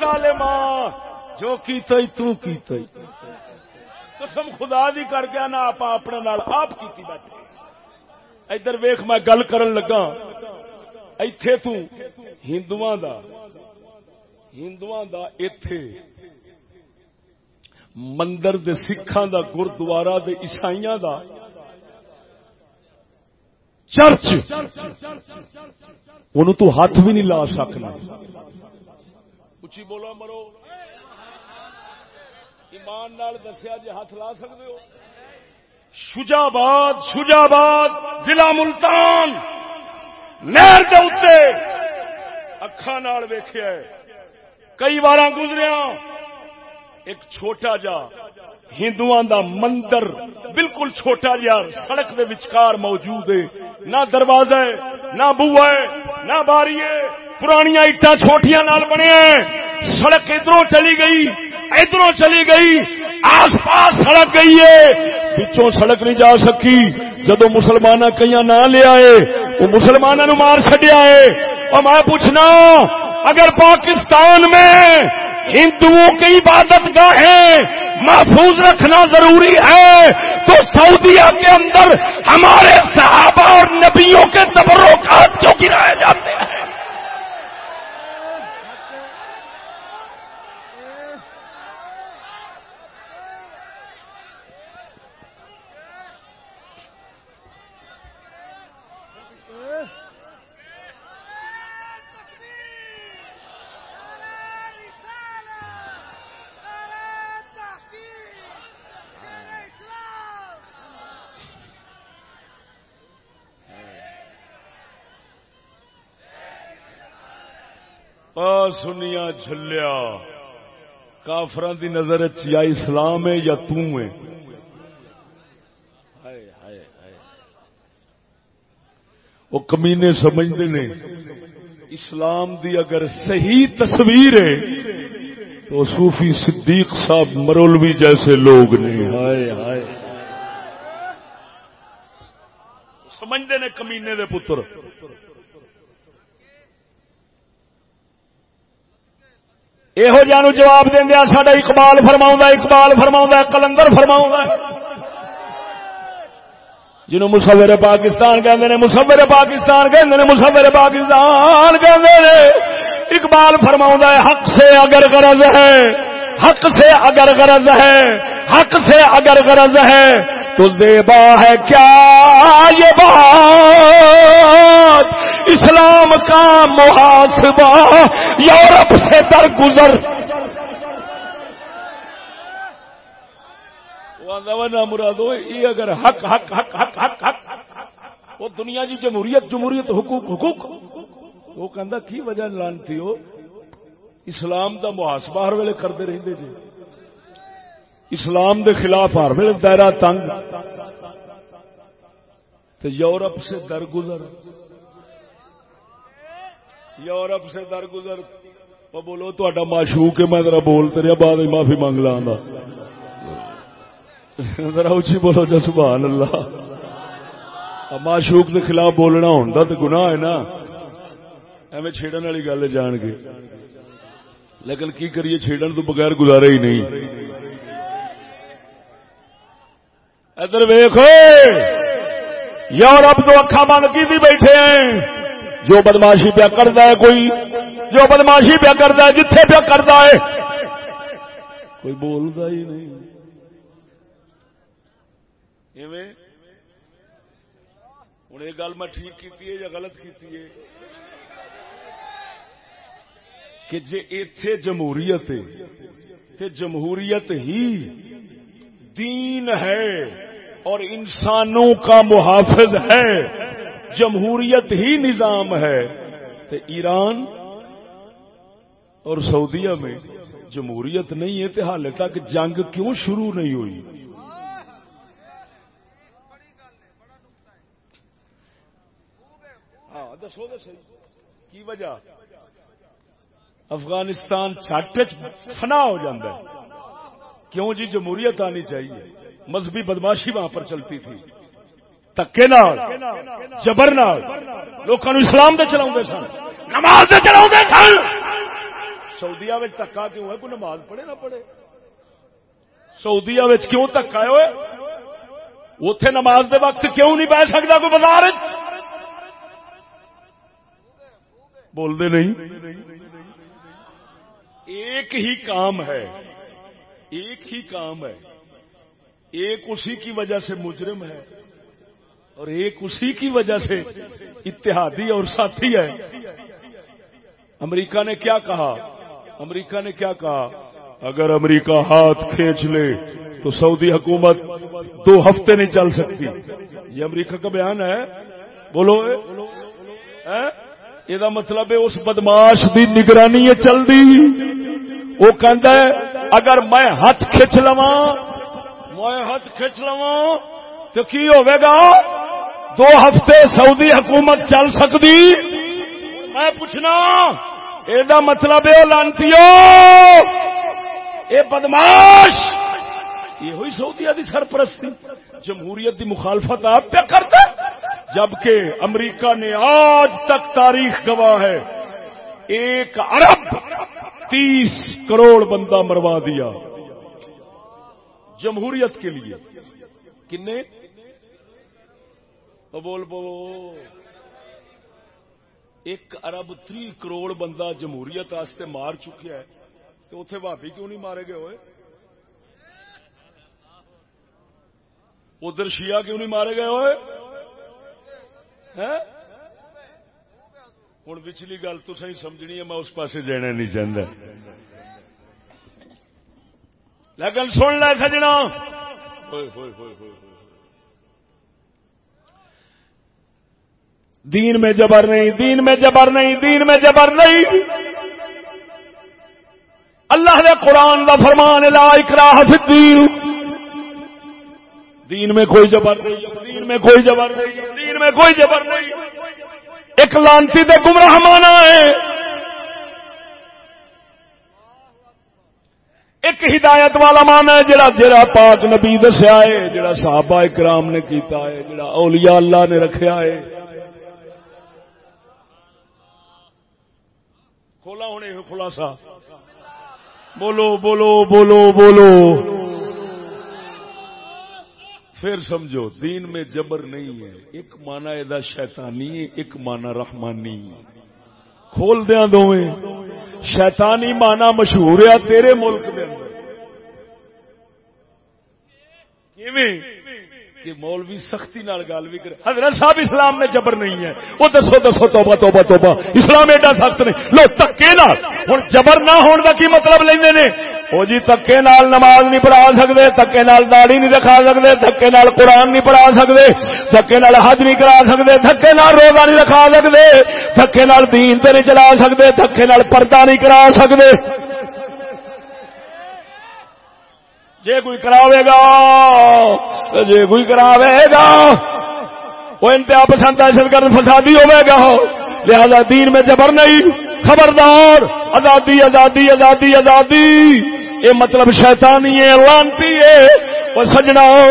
ظالمان جو کی تو کی قسم خدا دی کر کے نا آپ اپنے نال آپ کیتی بیٹھے۔ ادھر ویخ میں گل کرن لگا۔ ایتھے تو ہندو دا۔ ہندو دا ایتھے۔ مندر دے سکھاں دا گردوارا دے عیسائیاں دا۔ چرچ۔ انہوں تو ہاتھ بھی نہیں لا سکنا۔ اچھی بولو مرو۔ ایمان نال دسیا جی ہاتھ لا سکتے ہو۔ شجاباد شجاباد، ضلع ملتان۔ نہر دے اکھان ویخیا کئی بار گزریا۔ ایک چھوٹا جا ہندو دا مندر۔ بالکل چھوٹا جا سڑک دے وچکار موجود ہے۔ نہ دروازہ ہے، نہ بوا ہے، نہ باری ہے۔ پرانیاں اٹا چھوٹیاں نال بنے سڑک ادھر چلی گئی ادھر چلی گئی۔ آس پاس سڑک گئی ہے۔ پچھوں سڑک نہیں جا سکی۔ جدو مسلمان کئی نہ لیا ہے وہ مسلمانوں مار چڈیا ہے۔ اور میں پوچھنا، اگر پاکستان میں ہندوؤں کی عبادت گاہیں محفوظ رکھنا ضروری ہے۔ تو سعودیہ کے اندر ہمارے صحابہ اور نبیوں کے تبرکات کیوں گرائے جاتے ہیں؟ سنیا جھلیا۔ کافران دی نظر یا اسلام ہے یا توں ہے۔ وہ کمینے سمجھتے نے، اسلام دی اگر صحیح تصویر ہے، تو صوفی صدیق صاحب مرولوی جیسے لوگ نے۔ ہائے ہائے۔ سمجھتے نے کمینے دے پتر۔ یہو جہاں جواب دیا سا اقبال فرما اقبال فرما کلندر فرما جنہوں مسور پاکستان کہتے ہیں مسور پاکستان کہتے ہیں مسور پاکستان کہتے ہیں اقبال فرما ہے حق سے اگر غرض ہے حق سے اگر غرض ہے حق سے اگر غرض ہے تو زیبا ہے کیا یہ بات؟ اسلام کا محاسبہ یورپ سے درگزر۔ مرادو یہ اگر حق حق حق حق حق حق، وہ دنیا جی جمہوریت جمہوریت حقوق حقوق۔ وہ کہندا، کی وجہ لانتی ہو اسلام دا محاسبہ ہر ویلے کرتے رہتے جی اسلام دے خلاف ہر ویلے دائرہ تنگ۔ تو یورپ سے درگزر۔ یورپ سے درگزر۔ وہ بولو تا معشوق ہے، میں ذرا بولتے رہا بعد معافی مانگ لا ذرا اچھی بولو جا، سبحان اللہ۔ معشوق کے خلاف بولنا ہوں تو گناہ ہے نا۔ ایویں چھیڑن والی گل جان کے۔ لیکن کی کریے، چھیڑن تو بغیر گزارے ہی نہیں۔ ادھر ویخ۔ یورپ تو اکھا بند کی بیٹھے ہیں، جو بدماشی پیا کرتا ہے کوئی، جو بدماشی پیا کرتا ہے، جتھے پیا کرتا ہے۔ کوئی بولتا ہی نہیں۔ ہوں یہ گل میں ٹھیک کی یا غلط کی کہ جی اتے جمہوریت جمہوریت ہی دین ہے۔ اور انسانوں کا محافظ ہے، جمہوریت ہی نظام ہے۔ تو ایران اور سعودیہ میں جمہوریت نہیں ہے تو حال تک جنگ کیوں شروع نہیں ہوئی؟ ہاں دسو کی وجہ؟ افغانستان چھٹ فنا ہو جاتا ہے۔ کیوں جی جمہوریت آنی چاہیے؟ مذہبی بدماشی وہاں پر چلتی تھی۔ تکے جبر لوگوں اسلام دے چلا سن۔ نماز دے چلا سن۔ سعودیا تکا کیوں ہے؟ کوئی نماز پڑھے نہ پڑھے۔ سعودیا کیوں تکا ہوئے اتے نماز دے وقت کیوں نہیں بہ سکتا کوئی بازار بولتے نہیں۔ ایک ہی کام ہے، ایک ہی کام ہے۔ ایک اسی کی وجہ سے مجرم ہے اور ایک اسی کی وجہ سے اتحادی اور ساتھی ہے۔ امریکہ نے کیا کہا؟ امریکہ نے کیا کہا؟ اگر امریکہ ہاتھ کھینچ لے تو سعودی حکومت دو ہفتے نہیں چل سکتی۔ یہ امریکہ کا بیان ہے۔ بولو۔ یہ مطلب ہے اس بدماش دی نگرانی چل دی وہ ہے، اگر میں ہاتھ کھچ لوا میں ہاتھ کھچ لوا تو کی ہوگا دو ہفتے سعودی حکومت چل سکتی؟ میں پوچھنا یہ مطلب ہے لانتی یہ بدماش! یہ ہوئی سعودیہ دی سرپرستی جمہوریت دی مخالفت آپ کیا کرتے جبکہ امریکہ نے آج تک تاریخ گواہ ہے۔ ایک ارب تیس کروڑ بندہ مروا دیا۔ جمہوریت کے لیے۔ کنے؟ بول بو۔ ایک ارب تری کروڑ بندہ جمہوریت واسطے مار چکیا ہے۔ تو اتے بھابی کیوں نہیں مارے گئے ہوئے؟ ادھر شیعہ کیوں نہیں مارے گئے ہوئے؟ ہوں پچھلی گل تو سی سمجھنی ہے، میں اس پاس جانا نہیں چاہتا لیکن سن لے سجنا۔ دین میں جبر نہیں دین میں جبر نہیں دین میں جبر نہیں۔ اللہ نے قرآن کا فرمان لا اکراہ فی الدین۔ دین میں کوئی جبر نہیں دین میں کوئی جبر نہیں دین میں کوئی جبر نہیں۔ ایک لانتی دے گمراہ مانا ہے۔ ایک ہدایت والا مانا ہے جڑا جڑا پاک نبی دسیا ہے، جڑا صحابہ کرام نے کیتا ہے، جڑا اولیاء اللہ نے رکھیا ہے۔ کھولا ہونے خلاصہ۔ بولو بولو بولو بولو۔ پھر سمجھو، دین میں جبر نہیں ہے۔ ایک مانا یہ شیطانی ہے، ایک مانا رحمانی ہے۔ کھول دیا دونوں شیطانی مانا مشہور ہے تیرے ملک دے اندر۔ کہ مولوی سختی نال گل بھی کرے۔ حضرت صاحب اسلام میں جبر نہیں ہے۔ وہ دسو دسو، توبہ توبہ توبہ۔ اسلام ایڈا سخت نہیں۔ لو تکے نہ ہوں جبر نہ ہون کا کی مطلب لیندے نے؟ وہ جی تکے نال نماز نہیں پڑھا سکتے تکے نال داڑھی نہیں رکھا سکتے تکے نال قرآن نہیں پڑھا سکتے تکے نال حج نہیں کرا سکتے تھکے نال روزہ نہیں رکھا سکتے تھکے نال دین تے نہیں چلا سکتے تھکے نال پردہ نہیں کرا سکتے جے کوئی کراوے گا، جے کوئی کراوے گا، وہ انتہا پسند دہشت گرد فسادی ہوئے گا۔ لہذا دین میں جبر نہیں، خبردار، آزادی آزادی آزادی آزادی۔ یہ مطلب شیطانی ہے، لانتی ہے۔ وہ سجنا،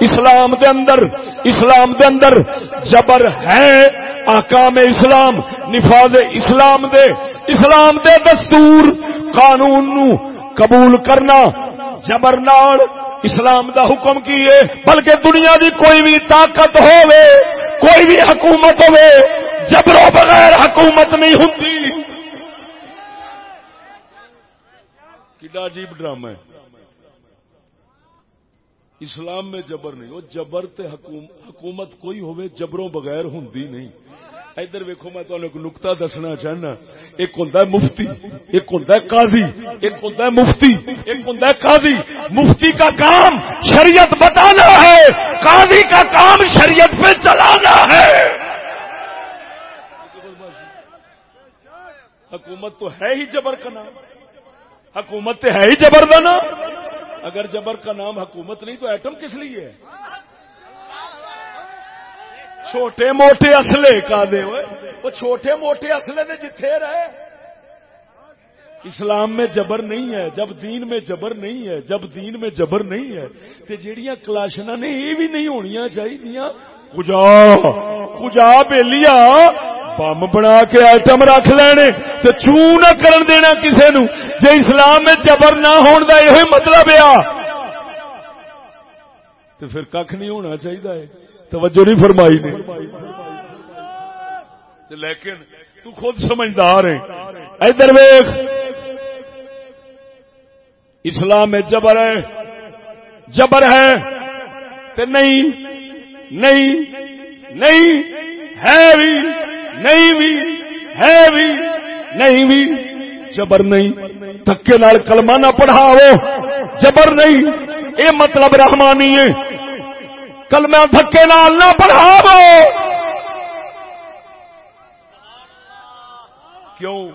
اسلام دے اندر، اسلام دے اندر جبر ہے۔ آکام اسلام، نفاذ اسلام دے۔ اسلام دے دستور، قانون نو قبول کرنا جبر نال اسلام دا حکم کیے بلکہ دنیا دی کوئی بھی طاقت ہوے کوئی بھی حکومت ہوے جبروں بغیر حکومت نہیں ہوتی کڈا عجیب ڈرامہ ہے۔ اسلام میں جبر نہیں، وہ جبر تے حکومت کوئی ہوے جبروں بغیر ہوں نہیں۔ ادھر ویکو میں تمہیں ایک نقطہ دسنا چاہنا۔ ایک ہوں مفتی، ایک ہوں قاضی، ایک ہوں مفتی، ایک ہوں قاضی۔ مفتی کا کام شریعت بتانا ہے، قاضی کا کام شریعت پہ چلانا ہے۔ حکومت تو ہے ہی جبر کا نام۔ حکومت تو ہے ہی جبر کا نام۔ اگر جبر کا نام حکومت نہیں تو ایٹم کس لیے ہے؟ چھوٹے موٹے اصلے کا دے وہ چھوٹے موٹے اصلے دے جتھے رہے۔ اسلام میں جبر نہیں ہے، جب دین میں جبر نہیں ہے، جب دین میں جبر نہیں ہے تو جہیا کلاشنا نے یہ بھی نہیں ہونی چاہیے کجا کجا بیلیا بم بنا کے آئٹم رکھ لینے تو چو نہ کرن دینا کسے نو۔ جے اسلام میں جبر نہ ہون دا یہ مطلب ہے۔ تو پھر کھ نہیں ہونا چاہیے توجہ نہیں فرمائی نے۔ لیکن تو خود سمجھدار ہے ادھر ویخ اسلام میں جبر ہے۔ جبر ہے۔ تو نہیں نہیں نہیں، ہے بھی۔ نہیں بھی، ہے بھی، نہیں بھی، جبر نہیں دکے نال کلمہ نہ پڑھاو جبر نہیں یہ مطلب رحمانی ہے، کلمہ دھکے نال نہ پڑھاو کیوں؟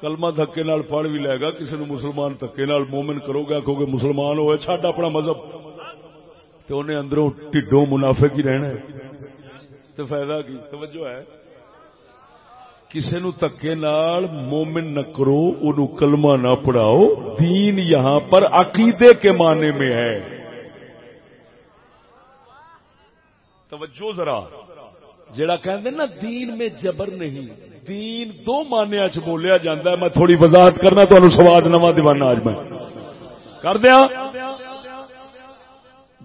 کلمہ دھکے نال پڑھ بھی لے گا، کسی نے مسلمان دھکے نال مومن کرو گے آخو گے مسلمان ہوئے، چھڈ اپنا مذہب۔ تو انہیں اندروں ٹھڈوں منافع کی رہنا ہے۔ تو فائدہ کی؟ توجہ ہے۔ کسی نو تکے نال مومن نہ کرو ان کلمہ نہ پڑھاؤ۔ دین یہاں پر عقیدے کے معنی میں ہے۔ توجہ ذرا۔ جڑا کہ نا، دین میں جبر نہیں۔ دین دو مانیا چ بولیا جاتا ہے۔ میں تھوڑی وضاحت کرنا تمہیں سواد نواں دیوانا آج میں۔ کر دیا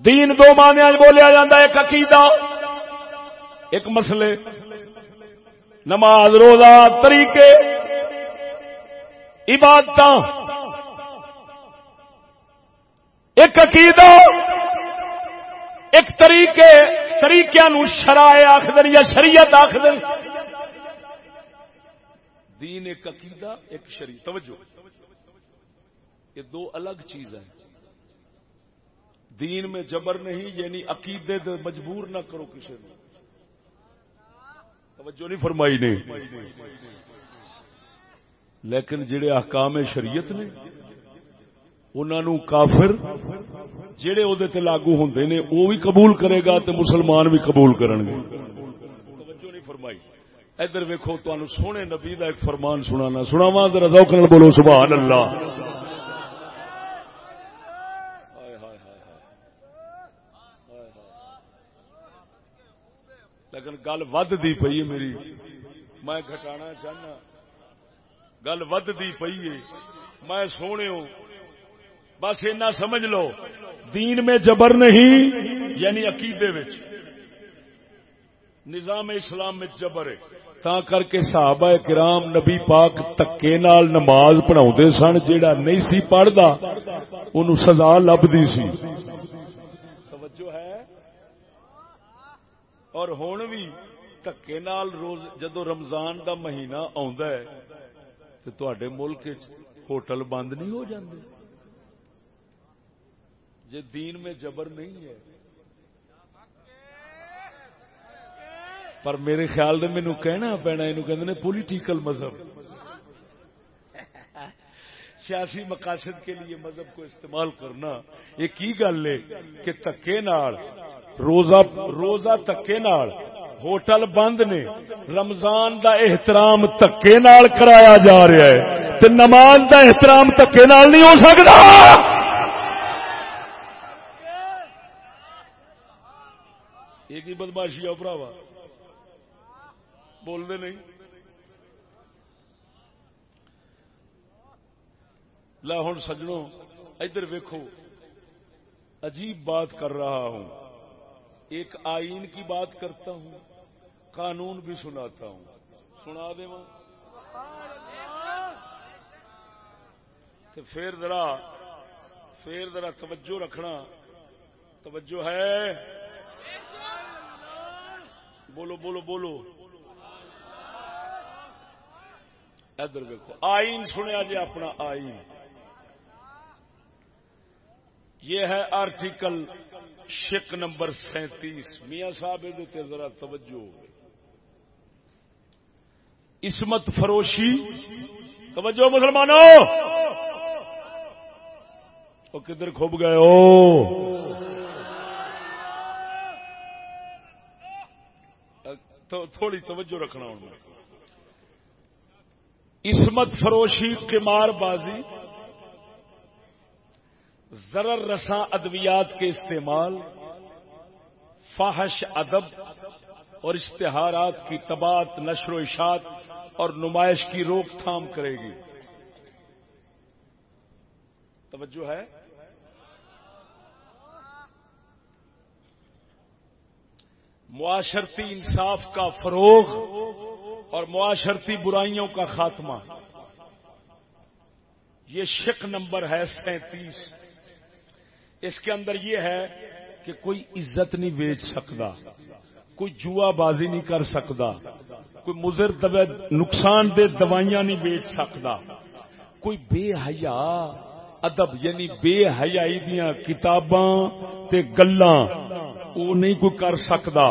دین دو مانیا چ بولیا جاتا ہے، ایک عقیدہ، ایک مسئلے۔ نماز روزہ طریقے عبادت ایک عقیدہ، ایک طریقے طریقے نو شرائے آخر یا شریعت آخر دین ایک عقیدہ، ایک شریعت۔ توجہ۔ یہ دو الگ چیز ہیں۔ دین میں جبر نہیں یعنی عقیدے مجبور نہ کرو کسی نے توجہ نہیں فرمائی نے۔ لیکن جڑے احکام شریعت نے انہوں کافر جہے وہ لاگو ہوں نے وہ بھی قبول کرے گا تو مسلمان بھی قبول کرن گے۔ توجہ نہیں فرمائی۔ ادھر ویکو تمہیں سونے نبی کا ایک فرمان سنانا۔ سناوا ذرا ذوق نال بولو، سبحان اللہ۔ لیکن گل ود دی پئی میری میں گھٹانا چاہنا گل ود دی پئی ہے میں سونے ہوں بس اینا سمجھ لو دین میں جبر نہیں یعنی عقیدے وچ نظام اسلام میں جبر ہے تا کر کے صحابہ کرام نبی پاک تکے نال نماز پڑھاؤندے سن جیڑا نہیں سی پڑھدا اونوں سزا لبدی سی توجہ ہے اور ہن بھی تکے نال روز جدو رمضان دا مہینہ آوندا ہے تے تواڈے ملک وچ ہوٹل بند نہیں ہو جاندے جے دین میں جبر نہیں ہے پر میرے خیال میں مینو کہنا پینا یہ پولیٹیکل مذہب سیاسی مقاصد کے لیے مذہب کو استعمال کرنا یہ کی گل ہے کہ تکے نال روزہ روزہ تکے نال، ہوٹل بند نے، رمضان دا احترام تکے نال کرایا جا رہا ہے۔ تو نماز دا احترام تکے نال نہیں ہو سکتا۔ یہ بدماشی ہے بھراوا؟ بولتے نہیں۔ لا ہوں سجنوں، ادھر ویکو عجیب بات کر رہا ہوں۔ ایک آئین کی بات کرتا ہوں، قانون بھی سناتا ہوں۔ سنا دے تو پھر ذرا پھر ذرا توجہ رکھنا۔ توجہ ہے؟ بولو بولو بولو۔ ادھر دیکھو آئین سنیا جی اپنا آئین۔ یہ ہے آرٹیکل شک نمبر سینتیس۔ میاں صاحب یہ ذرا توجہ اسمت فروشی۔ توجہ مسلمانوں۔ وہ کدھر کھب گئے ہو؟ تھوڑی توجہ رکھنا ہوں۔ اسمت فروشی، قمار بازی۔ ضرر رساں ادویات کے استعمال فاحش ادب اور اشتہارات کی تباعت نشر و اشاعت اور نمائش کی روک تھام کرے گی توجہ ہے معاشرتی انصاف کا فروغ اور معاشرتی برائیوں کا خاتمہ یہ شک نمبر ہے سینتیس اس کے اندر یہ ہے کہ کوئی عزت نہیں بیچ سکتا، کوئی جوا بازی نہیں کر سکتا، کوئی مضر نقصان دہ دوائیاں نہیں بیچ سکتا۔ کوئی بے حیا ادب یعنی بے حیائی دیا کتاباں گلاں وہ نہیں کوئی کر سکتا۔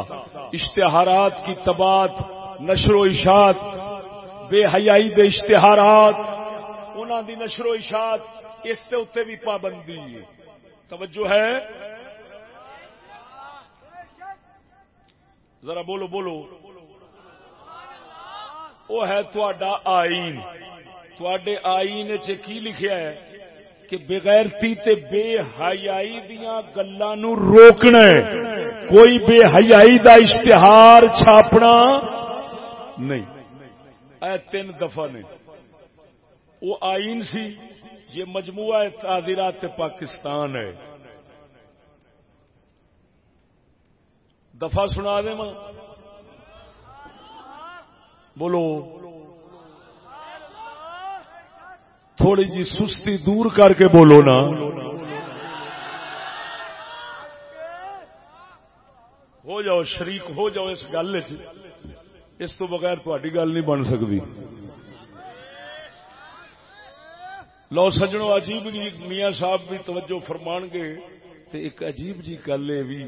اشتہارات کی تباعت نشر و اشاعت، بے حیائی دے اشتہارات انہوں دی نشر و اشاعت اس کے اتنے بھی پابندی ہے۔ توجہ ہے؟ ذرا بولو بولو۔ وہ ہے تھوڑا آئین۔ تھوڑے آئین کی لکھیا ہے کہ بغیرتی تے بے حیائی دیا گلوں روکنا کوئی بے حیائی دا اشتہار چھاپنا نہیں۔ اے تین دفعہ نے۔ وہ آئین سی۔ یہ مجموعہ تعدیرات پاکستان ہے۔ دفعہ سنا دے ماں بولو۔ تھوڑی جی سستی دور کر کے بولو نا۔ ہو جاؤ، شریک ہو جاؤ اس گل اس تو بغیر تاری گل نہیں بن سکتی لو سجنوں عجیب جی میاں صاحب بھی توجہ فرمان گے۔ تو ایک عجیب جی گل یہ بھی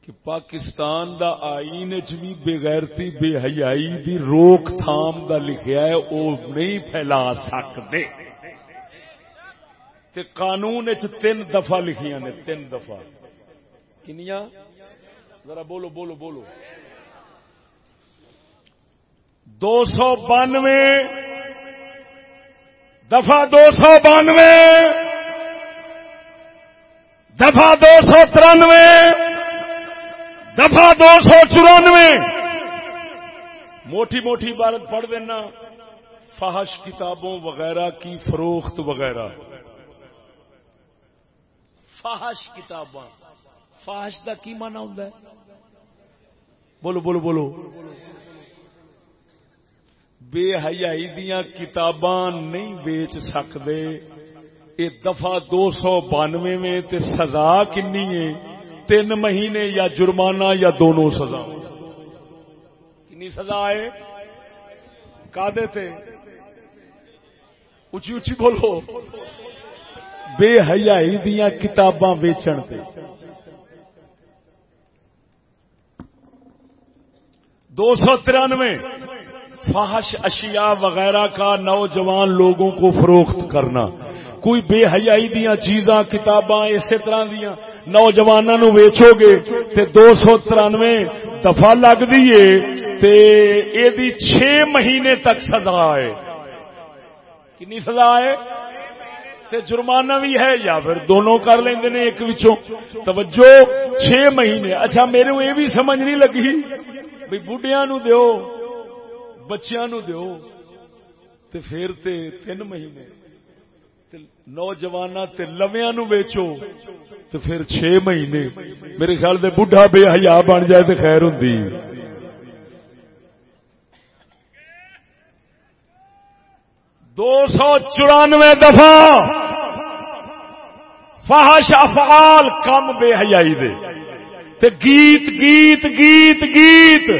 کہ پاکستان دا آئین چ بھی بےغیرتی بے حیائی دی روک تھام دا لکھیا ہے وہ نہیں پھیلا سکتے تے قانون تین دفعہ لکھیاں نے، تین دفعہ۔ کنیا ذرا بولو بولو بولو۔ دو سو بانوے دفعہ دو سو بانوے، دفعہ دو سو ترانوے، دفعہ دو سو چورانوے۔ موٹی موٹی عبارت پڑھ دینا۔ فحش کتابوں وغیرہ کی فروخت وغیرہ۔ فحش کتاباں۔ فحش کا کی مانا ہوں بولو بولو بولو۔ بے حیائی دیا کتاباں نہیں بیچ سکتے یہ دفعہ دو سو بانوے میں تے سزا کنی ہے؟ تین مہینے یا جرمانہ یا دونوں سزا۔ کنی سزا ہے؟ کا تھے اچھی اچھی بولو۔ بے حیائی دیا کتاباں ویچن تے۔ دو سو ترانوے فحش اشیاء وغیرہ کا نوجوان لوگوں کو فروخت کرنا۔ کوئی بے حیائی دیا چیزاں، کتاباں اسی طرح دیا نوجوانوں نو ویچو گے تے دو سو ترانوے دفعہ لگ دیے تے اے دی چھ مہینے تک سزا ہے کنی سزا ہے تے جرمانہ بھی ہے یا پھر دونوں کر لیندے نے ایک وچوں۔ توجہ چھ مہینے۔ اچھا میرے کو یہ بھی سمجھ نہیں لگی۔ بھئی بڈیاں نو دیو۔ بچیاں نو دیو تے پھر تے تین مہینے نوجوان لویا نو ویچو تو پھر چھ مہینے میرے خیال سے بڑھا بے حیا بن جائے تو خیر ہوں دو سو چورانوے دفعہ فحش افعال کم بے حیائی دے تے گیت گیت گیت گیت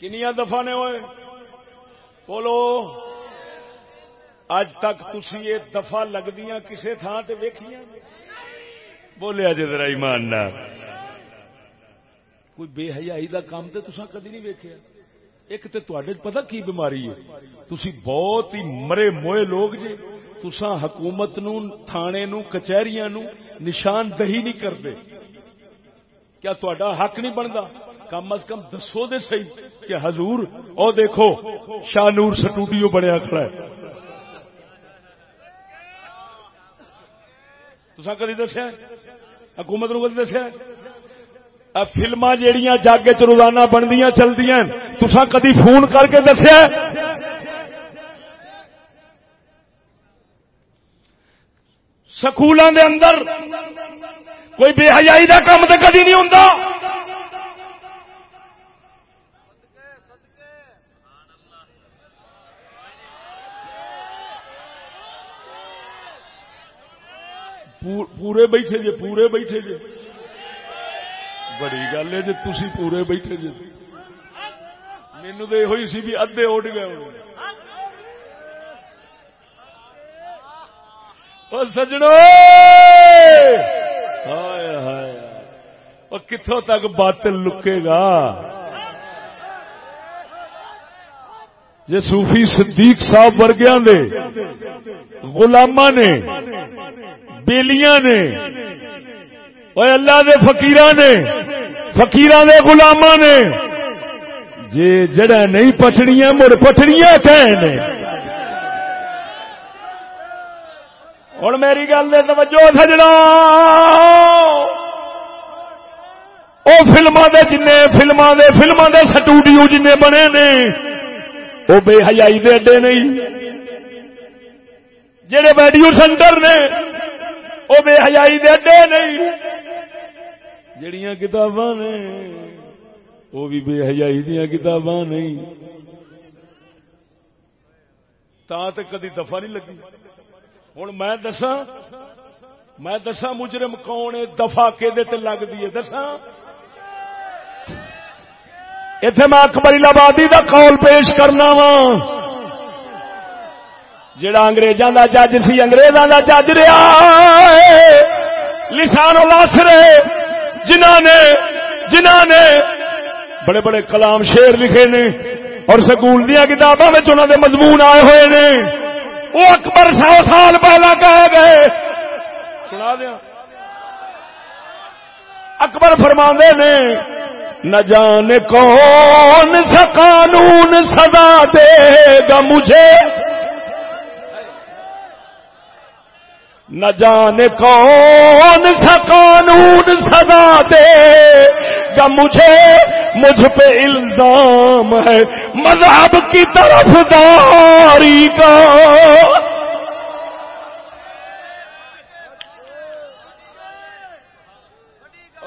کنیا دفعہ نے ہوئے؟ بولو۔ اج تک تھی یہ دفعہ لگدیاں کسے تھان سے ویکیا بولے اج ذرا ایمان نہ کوئی بے حیائی دا کام تے تسا کدی نہیں ویکھیا۔ ایک تے تواڈے پتہ کی بیماری ہے؟ تسی بہت ہی مرے موئے لوگ جے۔ تسا حکومت نو، تھانے نو، کچہریاں نو نشاندہی نہیں کرتے کیا تہاڈا حق نہیں بنتا کم از کم دسو دے سی کہ حضور، او دیکھو، شاہ نور سٹوڈیو بنیا کھڑا ہے۔ تسا کدی دسیا؟ حکومت نو کدی دسیا؟ فلما جیڑیاں جاگے چ روزانہ بندیاں چلدی تسا کدی فون کر کے دسیا؟ سکولوں دے اندر کوئی بے حیائی دا کام تو کدی نہیں ہوں پورے بیٹھے جے، پورے بیٹھے جے۔ بڑی گل ہے جی تھی پورے بیٹھے جے۔ مینو تو یہ سی بھی ادے اڈ گئے سجڑو کتوں تک باطل لکے گا؟ جی صوفی صدیق صاحب ورگیا دے غلامہ نے بیلیاں نے۔ اور اللہ دے فقیران نے فقیران دے غلامہ نے۔ جے جڑا نہیں پٹڑیاں مڑ پٹڑیاں کہنے ہوں میری گل دے توجہ سجنا۔ وہ فلما دے جن فلما دے فلما دے سٹوڈیو جن بنے نے۔ وہ بے حیائی دے اڈے نہیں۔ جہے ویڈیو سینٹر نے وہ بے حیائی دے اڈے نہیں۔ جڑیاں کتاباں نے وہ بھی بے حیائی دیا کتاباں نہیں۔ تا تے کدی دفعہ نہیں لگی۔ ہوں میں دسا میں دسا مجرم کون ہے دفاع کہ لگ دی دسا اتے میں اکبری آبادی کا قول پیش کرنا وا جڑا انگریزاں دا جج سی، انگریزاں دا جج رہا لسان لاسرے جنہ نے جنہ نے بڑے بڑے کلام شیر لکھے نے اور سکول دیا کتابوں میں انہوں نے مضمون آئے ہوئے نے۔ وہ اکبر سو سال پہلا کہہ گئے۔ سنا دیا اکبر فرما نے، نہ جانے کون سا قانون سزا دے گا مجھے۔ نہ جانے کون سا قانون سزا دے گا مجھے، مجھ پہ الزام ہے۔ مذہب کی طرف داری کا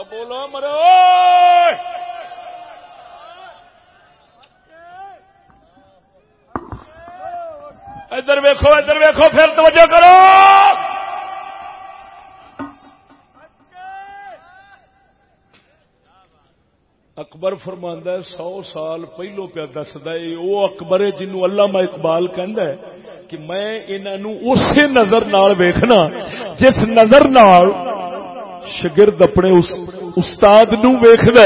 بولو مرو۔ ادھر ویکو ادھر ویکو پھر توجہ کرو۔ اکبر فرماندہ سو سال پہلو پیا دسد وہ اکبر ہے جنو علامہ اقبال ہے کہ میں انہوں اسی نظر نال ویکھنا، جس نظر نال شگرد اپنے استاد نو ویکھد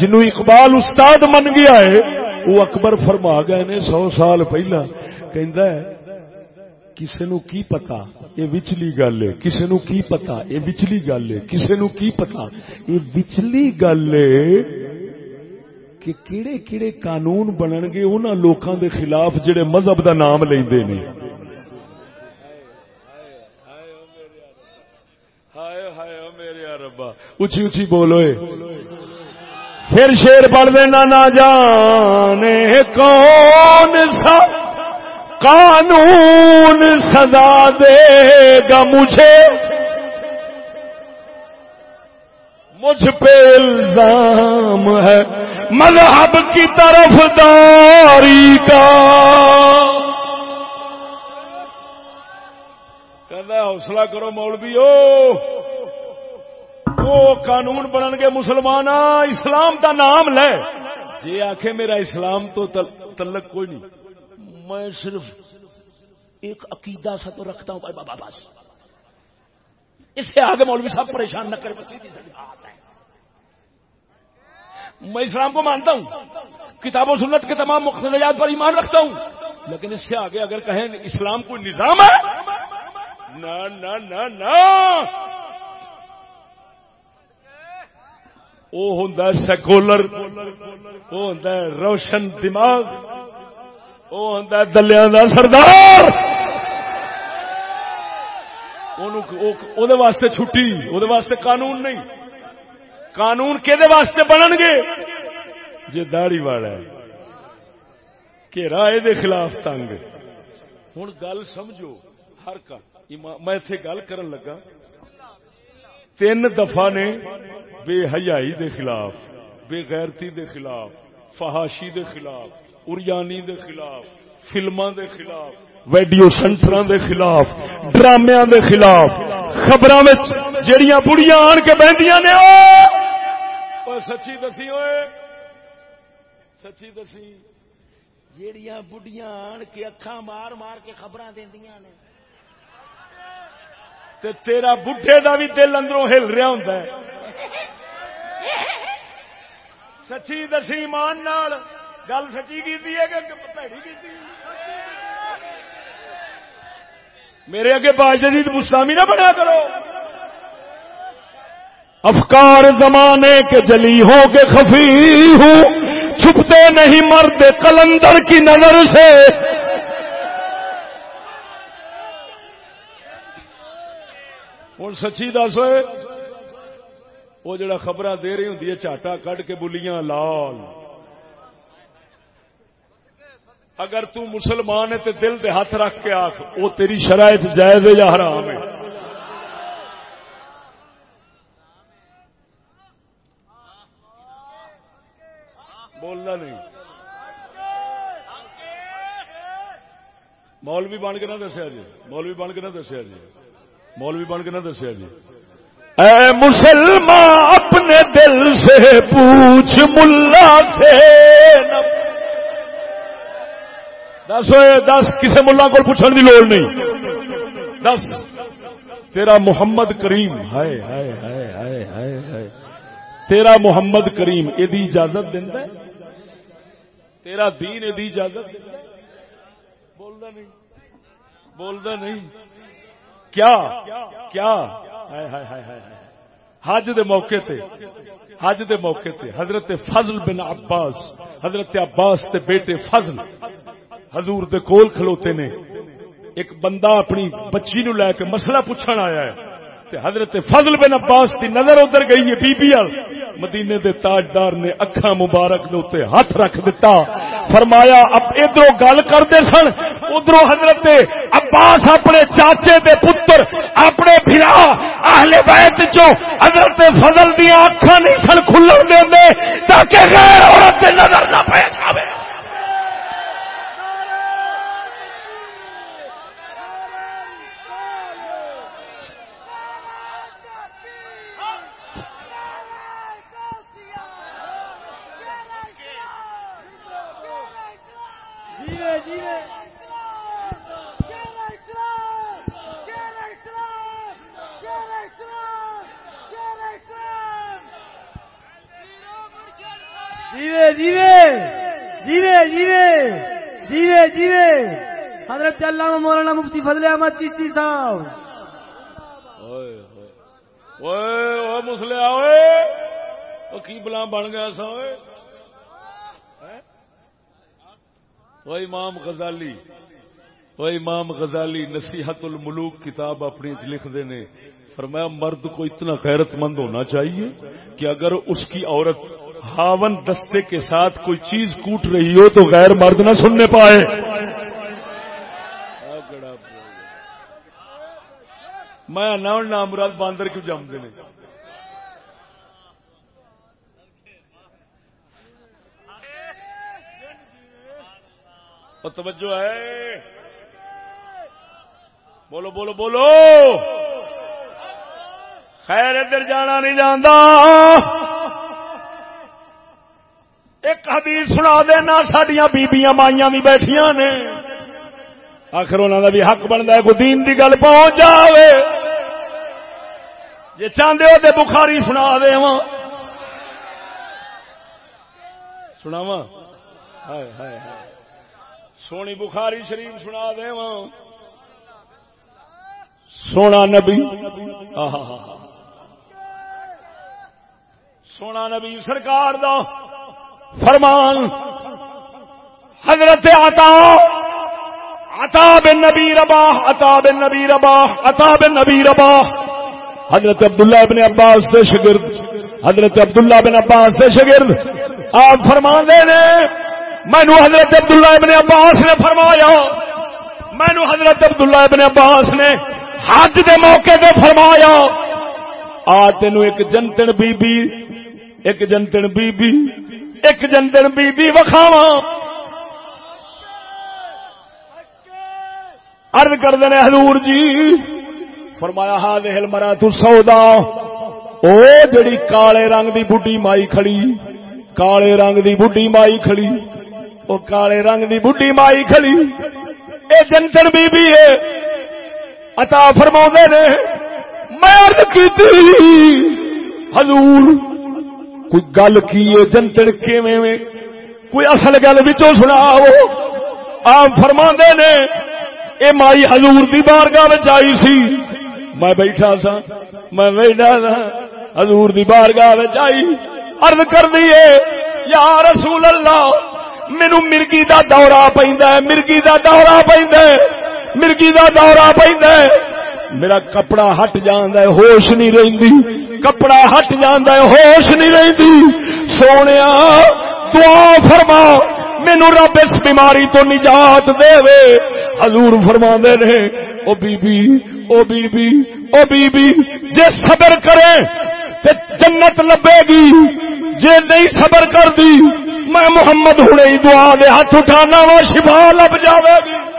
جنو اقبال استاد من گیا ہے وہ اکبر فرما گئے نے سو سال پہلا کہ کسی نو کی پتا؟ یہ وچلی گل ہے کسی نو کی پتا؟ یہ وچلی گل ہے کسی نو کی پتا؟ یہ وچلی گل ہے کہ کیڑے کیڑے قانون بنن گے انہاں لوکاں دے خلاف جڑے مذہب دا نام لیندے نے۔ اچھی اچھی بولو پھر شیر پڑھ دینا نہ جانے کون سا قانون سزا دے گا مجھے۔ مجھ پہ الزام ہے۔ مذہب کی طرف داری کا۔ حوصلہ کرو مولوی وہ قانون بنن گے مسلمان اسلام کا نام لے۔ جی آخ میرا اسلام تو تلک کوئی نہیں۔ میں صرف ایک عقیدہ سا تو رکھتا ہوں۔ بابا بس۔ اس سے آگے مولوی صاحب پریشان نہ کرے بس بات ہے۔ میں اسلام کو مانتا ہوں، کتاب و سنت کے تمام مختلف پر ایمان رکھتا ہوں، لیکن اس سے آگے اگر کہیں اسلام کوئی نظام ہے، نہ نہ نہ نہ۔ وہ ہوں سیکولر وہ ہوں روشن دماغ، وہ ہوں دلیا سردار۔ واسطے چھٹی وہ واسطے قانون نہیں۔ قانون کہ واسطے بنن گے؟ جی داڑی والا ہے۔ کہ رائے دے خلاف تنگ۔ ہوں گل سمجھو، ہر کا میں اتے گل کرن لگا۔ تین دفعہ نے بے حیائی دے خلاف، بے غیرتی دے خلاف فہاشی دے خلاف، اریانی دے خلاف، فلماں دے خلاف ویڈیو سینٹر دے خلاف ڈرامیا دے خلاف خبر جڑیاں بڑیاں آن کے بہندیاں نے سچی دسی ہوئے سچی دسی۔ جیڑیاں بڑھیاں آن کے اکھا مار مار کے خبر دیا نے۔ تے تیرا بڈھے دا بھی دل اندروں ہل رہا ہوں سچی دسی مان نال۔ گل سچی کی پیڑی کی میرے اگے باجدید مستامی نہ بنا کرو۔ افکار زمانے کے جلی ہو کے خفی ہوں چھپتے نہیں مرد کلندر کی نظر سے۔ ہوں سچی دس وہ جڑا خبر دے رہی ہوں چاٹا کڈ کے بلیاں لال۔ اگر تو مسلمان ہے تو دل دے ہاتھ رکھ کے آخ وہ تیری شرائط جائز ہے یا حرام ہے؟ بولنا نہیں۔ مولوی بن کے نہ دسیا جی۔ مولوی بن کے نہ دسیا جی۔ مولوی بن کے نہ دسیا جی۔ اے مسلمان، اپنے دل سے پوچھ، ملا سے دس دس کسی ملا کو پوچھنے کی لوڑ نہیں۔ دس۔ تیرا محمد کریم، ہائے ہائے ہائے ہائے ہائے ہائے۔ تیرا محمد کریم یہ اجازت دینا تیرا دین دی اجازت بولتا نہیں۔ بولتا نہیں۔ کیا؟ کیا؟ حج دے موقع تے، حج دے موقع تے، حضرت فضل بن عباس، حضرت عباس تے بیٹے فضل۔ حضور دے کول کھلوتے نے۔ ایک بندہ اپنی بچی نو لے کے مسئلہ پوچھن آیا ہے۔ تے حضرت فضل بن عباس دی نظر ادھر گئی ہے بی بی ال مدینے دے تاجدار نے اکھا مبارک دے اوتے ہاتھ رکھ دیتا فرمایا، اب ادھروں گل کرتے سن۔ ادھروں حضرت عباس اپنے چاچے دے پتر، اپنے بھرا اہل بیت چو حضرت فضل دیا اکھا نہیں سن کھلن دے تاکہ غیر عورت نظر نہ پہ جاوے۔ جیوے جیوے جیوے جیوے جیوے جیوے۔ حضرت علامہ مولانا مفتی فضل احمد چشتی صاحب۔ مسلے آئے کی بلا بن گیا سا وہ ہاں؟ امام غزالی وہ امام غزالی نصیحت الملوک کتاب اپنی لکھ دینے فرمایا، مرد کو اتنا غیرت مند ہونا چاہیے کہ اگر اس کی عورت ہاون دستے کے ساتھ کوئی چیز کوٹ رہی ہو تو غیر مرد نہ سننے پائے۔ میں نام مراد باندر کیوں جمتے ہیں؟ توجہ ہے۔ بولو بولو بولو۔ خیر، ادھر جانا نہیں جانا ایک حدیث سنا دینا سڈیا بیبیاں مائیاں بھی بیٹھیا نے۔ آخر انہوں کا بھی حق بنتا ہے، کوئی دین کی گل پہنچ جائے جی چاہتے ہو تو بخاری سنا دے سنا سونی بخاری شریف سنا دے سونا نبی۔ سونا نبی سرکار دا۔ فرمان، حضرت آتا عطا بن نبی ربا عطا بن نبی ربا عطا بن نبی ربا حضرت عبداللہ ابن عباس دے شگرد، حضرت عبداللہ بن عباس دے شگرد. آپ فرمان دے نے مینو حضرت عبداللہ ابن عباس نے فرمایا، مینو حضرت عبداللہ ابن عباس نے حج دے موقع تے فرمایا۔ آ تین ایک جنتن بی بی ایک جنتن بی بی ایک جنتن بی بی وکھاوا ارد کر دینے حضور جی فرمایا ہا دہل مرا تو سودا او جڑی کالے رنگ دی بڈی مائی کھڑی، کالے رنگ دی بڈی مائی کھڑی، او کالے رنگ دی بڈی مائی کھڑی۔ اے جنتن بی بی ہے عطا فرما نے، میں عرض کی حضور کوئی گل کی جنتن کیویں کوئی اصل گل بچوں سناو آپ فرما نے، اے مائی حضور دی بارگاہ آئی سی۔ میں بیٹھا سا میں بیٹھا سا حضور دی بارگاہ آئی۔ عرض کر دیے یا رسول اللہ مینو مرگی دا دورہ پہ مرگی دا دورہ پہ مرگی دا دورہ پہ میرا کپڑا ہٹ جانا ہے، ہوش نہیں رہی کپڑا ہٹ جانا ہے، ہوش نہیں رہی سونے دعا فرما۔ مینو رب اس بیماری تو نجات دے۔ وے حضور فرما دے نے، او بی بی او بی بی او بی بی جے صبر کرے تے جنت لبے گی۔ جے نہیں صبر کر دی میں محمد ہنے دعا دے ہاتھ اٹھانا وا شفا لب جاوے گی۔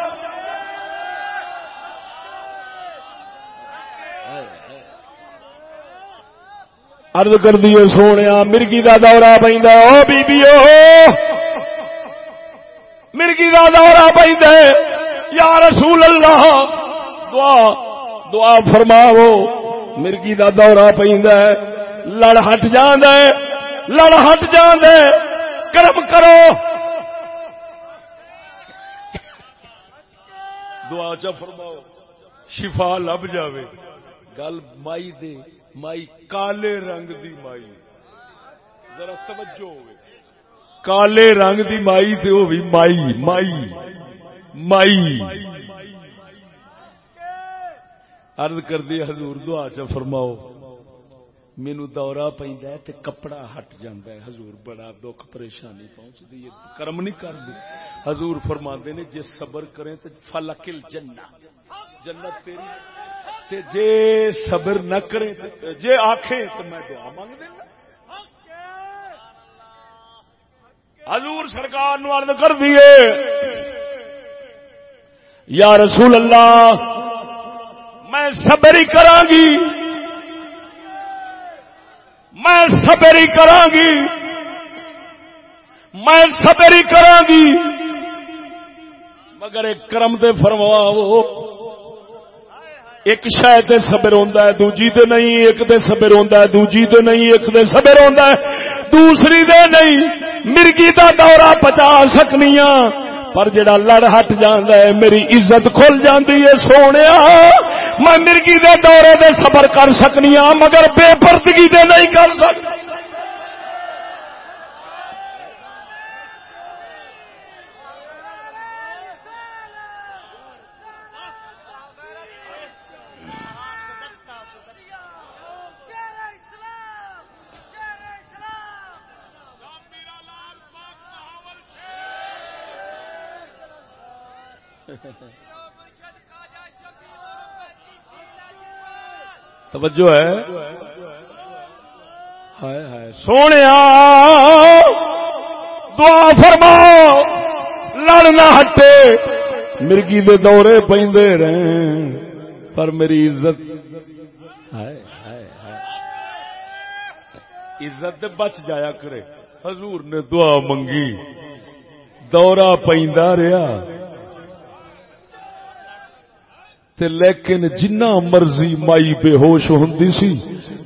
ارد کر دیے سونے مرگی کا دورہ پہ او مرگی کا دورہ پہ یا رسول اللہ، دعا دعا فرماو مرگی کا دورہ پہ لڑ ہٹ جاندا لڑ ہٹ جاندا ہے۔ کرم کرو۔ دعا چا فرماؤ۔ شفا لب جاوے۔ گل مائی دے۔ مائی کالے رنگ دی مائی۔ ذرا توجہ ہوئے۔ کالے رنگ دی مائی تے وہ بھی مائی مائی مائی۔ عرض کر دی حضور دعا چا فرماؤ۔ مینو دورہ پہ کپڑا ہٹ جاندہ ہے۔ حضور بڑا دکھ پریشانی پہنچ دی کرم نہیں کر دی حضور فرما نے، جے صبر کریں تو فلکل جنہ جنت تیری تے جے صبر نہ کریں جے آنکھیں تو میں دعا مانگ دینا۔ حضور سرکار نو عرض کر دیے یا رسول اللہ، میں صبر ہی کراں گی۔ میں صبر ہی کراں گی۔ میں صبر ہی کراں گی۔ مگر ایک کرم دے فرماو ایک شاید صبر ہوندا ہے، دوجی تے نہیں، ایک دے صبر ہوندا ہے، دوجی تے نہیں، ایک دے صبر ہوندا ہے۔ دوسری دے نہیں، مرگی دا دورہ پچا سکنیاں۔ پر جڑا لڑ ہٹ جاندا ہے، میری عزت کھل جاندی ہے، سونے میں مرگی دے دورے دے صبر کر سکنی ہاں مگر بے پردگی دے نہیں کر سکتا۔ توجہ ہے۔ ہائے ہائے۔ سونے دعا فرماؤ لڑنا ہٹے۔ مرگی دے دورے پہ رہے پر میری عزت۔ عزت بچ جایا کرے۔ حضور نے دعا منگی۔ دورہ پہ رہا تے لیکن جنہ مرضی مائی بے ہوش ہوں سی،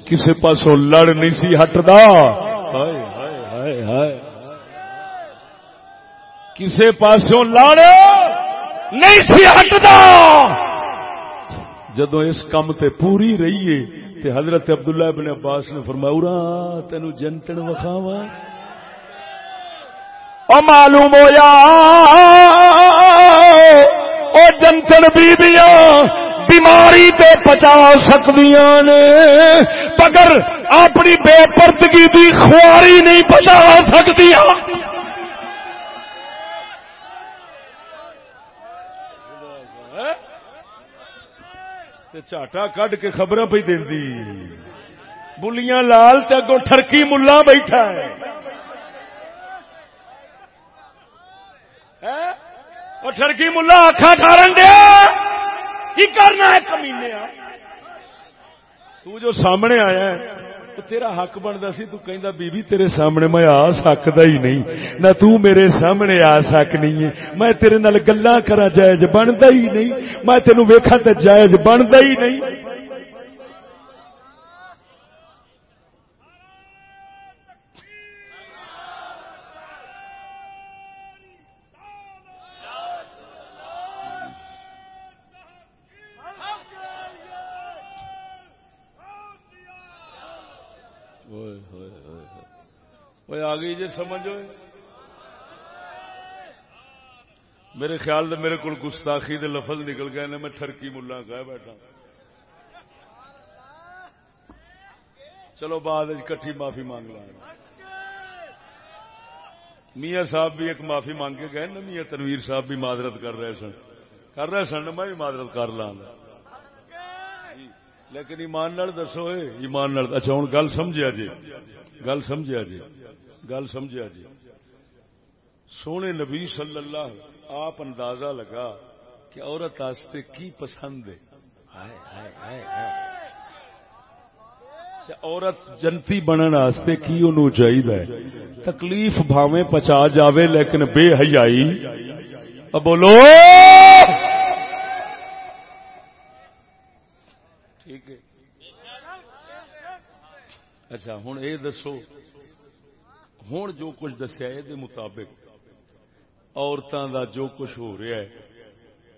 کسے پاسوں لڑ نہیں سی، ہٹدا۔ کسے پاسوں لڑ نہیں سی، ہٹدا۔ جدو اس کام تے پوری رہیے تے حضرت عبداللہ ابن عباس نے فرمایا اورا تینو جنتن وکھاواں۔ او معلوم ہویا او جنتن بیبیاں بیماری تے پچا سکدیاں نے۔ مگر اپنی بے پردگی دی خواری نہیں پچا سکدیاں۔ چاٹا کڈ کے خبر پہ دینی بلیاں لال تے اگو ٹھرکی ملا بیٹھا ہے وہ ٹھرکی ملا اکھا ٹھارن دیا۔ کی کرنا ہے کمینے تو جو سامنے آیا ہے، تو تیرا حق بنتا سی، تو کہندا بی بی تیرے سامنے میں آ سکتا ہی نہیں۔ نہ تو میرے سامنے آ سکنی ہے۔ میں تیرے نال گلاں کرا جائز بنتا ہی نہیں۔ میں تینوں ویکھا تے جائز بنتا ہی نہیں۔ آ گئی جی سمجھ ہوئے میرے خیال سے میرے کو گستاخی دے لفظ نکل گئے نے میں ٹھرکی ملا کہہ بیٹھا چلو بعد کٹھی معافی مانگ لا میاں صاحب بھی ایک معافی مانگ کے گئے نا میاں تنویر صاحب بھی معذرت کر رہے سن کر رہے سن میں بھی معذرت کر لا لیکن ایمان نال دسو ایمان نال اچھا ہوں گل سمجھا جی گل سمجھا جی گل سمجھا جی۔ سونے نبی صلی اللہ آپ اندازہ لگا کہ عورت آستے کی پسند ہے۔ عورت جنتی بننے آستے کی انہوں چاہیے تکلیف بھاویں پچا جاوے، لیکن بے حیائی۔ بولو۔ ٹھیک ہے۔ اچھا ہوں یہ دسو۔ ہوں جو کچھ دسیا یہ مطابق عورتوں دا جو کچھ ہو رہا ہے،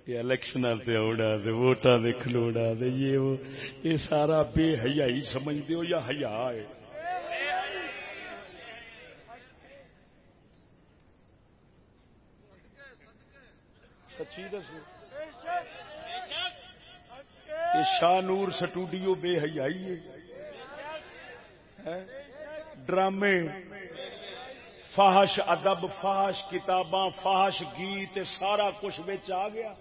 یہ الیکشن اڑا دے ووٹاں دے کھلوڑا، دے یہ وہ، یہ سارا بے حیائی سمجھ دیو یا حیا ہے؟ سچی دس شاہ نور سٹوڈیو بے حیائی ہے۔ ڈرامے۔ فاحش ادب فاحش کتاباں فاحش گیت، سارا کچھ بچ آ گیا۔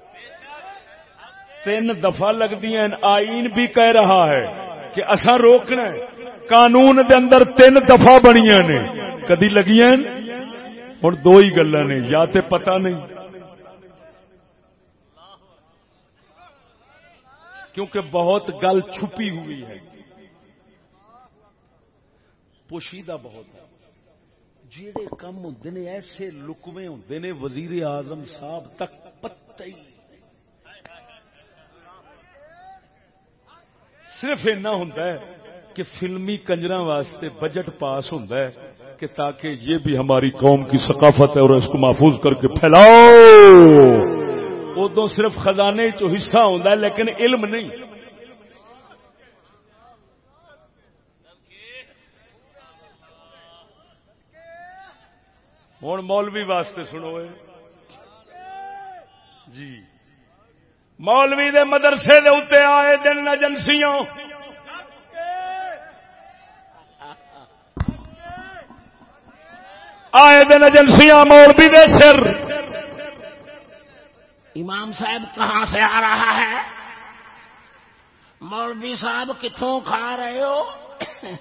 تین دفعہ لگتی ہیں۔ آئین بھی کہہ رہا ہے کہ اصا روکنا ہے۔ قانون دے اندر تین دفعہ بنیا نے۔ کدی لگیا ہوں دو ہی گلا نے۔ یا تے پتہ نہیں۔ کیونکہ بہت گل چھپی ہوئی ہے۔ پوشیدہ بہت ہے۔ جیڑے کم ہوں نے، ایسے لکوے ہوں نے وزیر اعظم صاحب تک پتہ ہی صرف اینا ہوں کہ فلمی کنجر واسطے بجٹ پاس ہوں کہ تاکہ یہ بھی ہماری قوم کی ثقافت ہے اور اس کو محفوظ کر کے پھیلاؤ۔ ادو صرف خزانے چو حصہ ہوں لیکن علم نہیں۔ ہوں مولوی واسطے سنو جی۔ مولوی دے مدرسے دے اتنے آئے دن ایجنسیوں۔ آئے دن ایجنسیاں مولوی دے سر۔ امام صاحب کہاں سے آ رہا ہے؟ مولوی صاحب کتوں کھا رہے ہو؟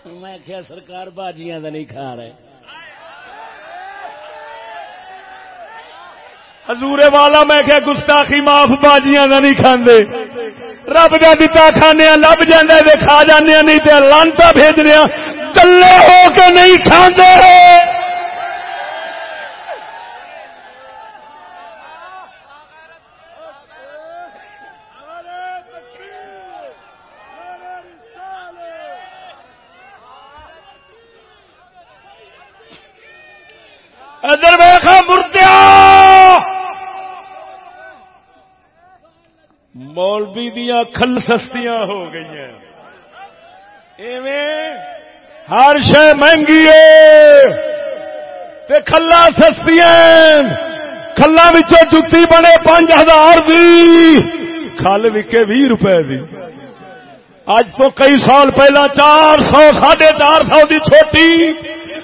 میں کیا سرکار باجیاں نہیں کھا رہے۔ حضور والا میں کیا گستاخی معاف باجیاں کا نہیں کھانے رب کا دتا کھانے لب جانا کھا جانے نہیں تو لانتا بھیجنے کلے ہو کے نہیں کھانے مولوی دیا کھل سستیاں ہو گئی ہیں ہر شہ مہنگی ہے کھلا سستیاں کھلا جتی بنے پانچ ہزار دی۔ کھل وکے بھی روپے دی۔ اج تو کئی سال پہلا چار سو ساڑھے چار سو دی چھوٹی،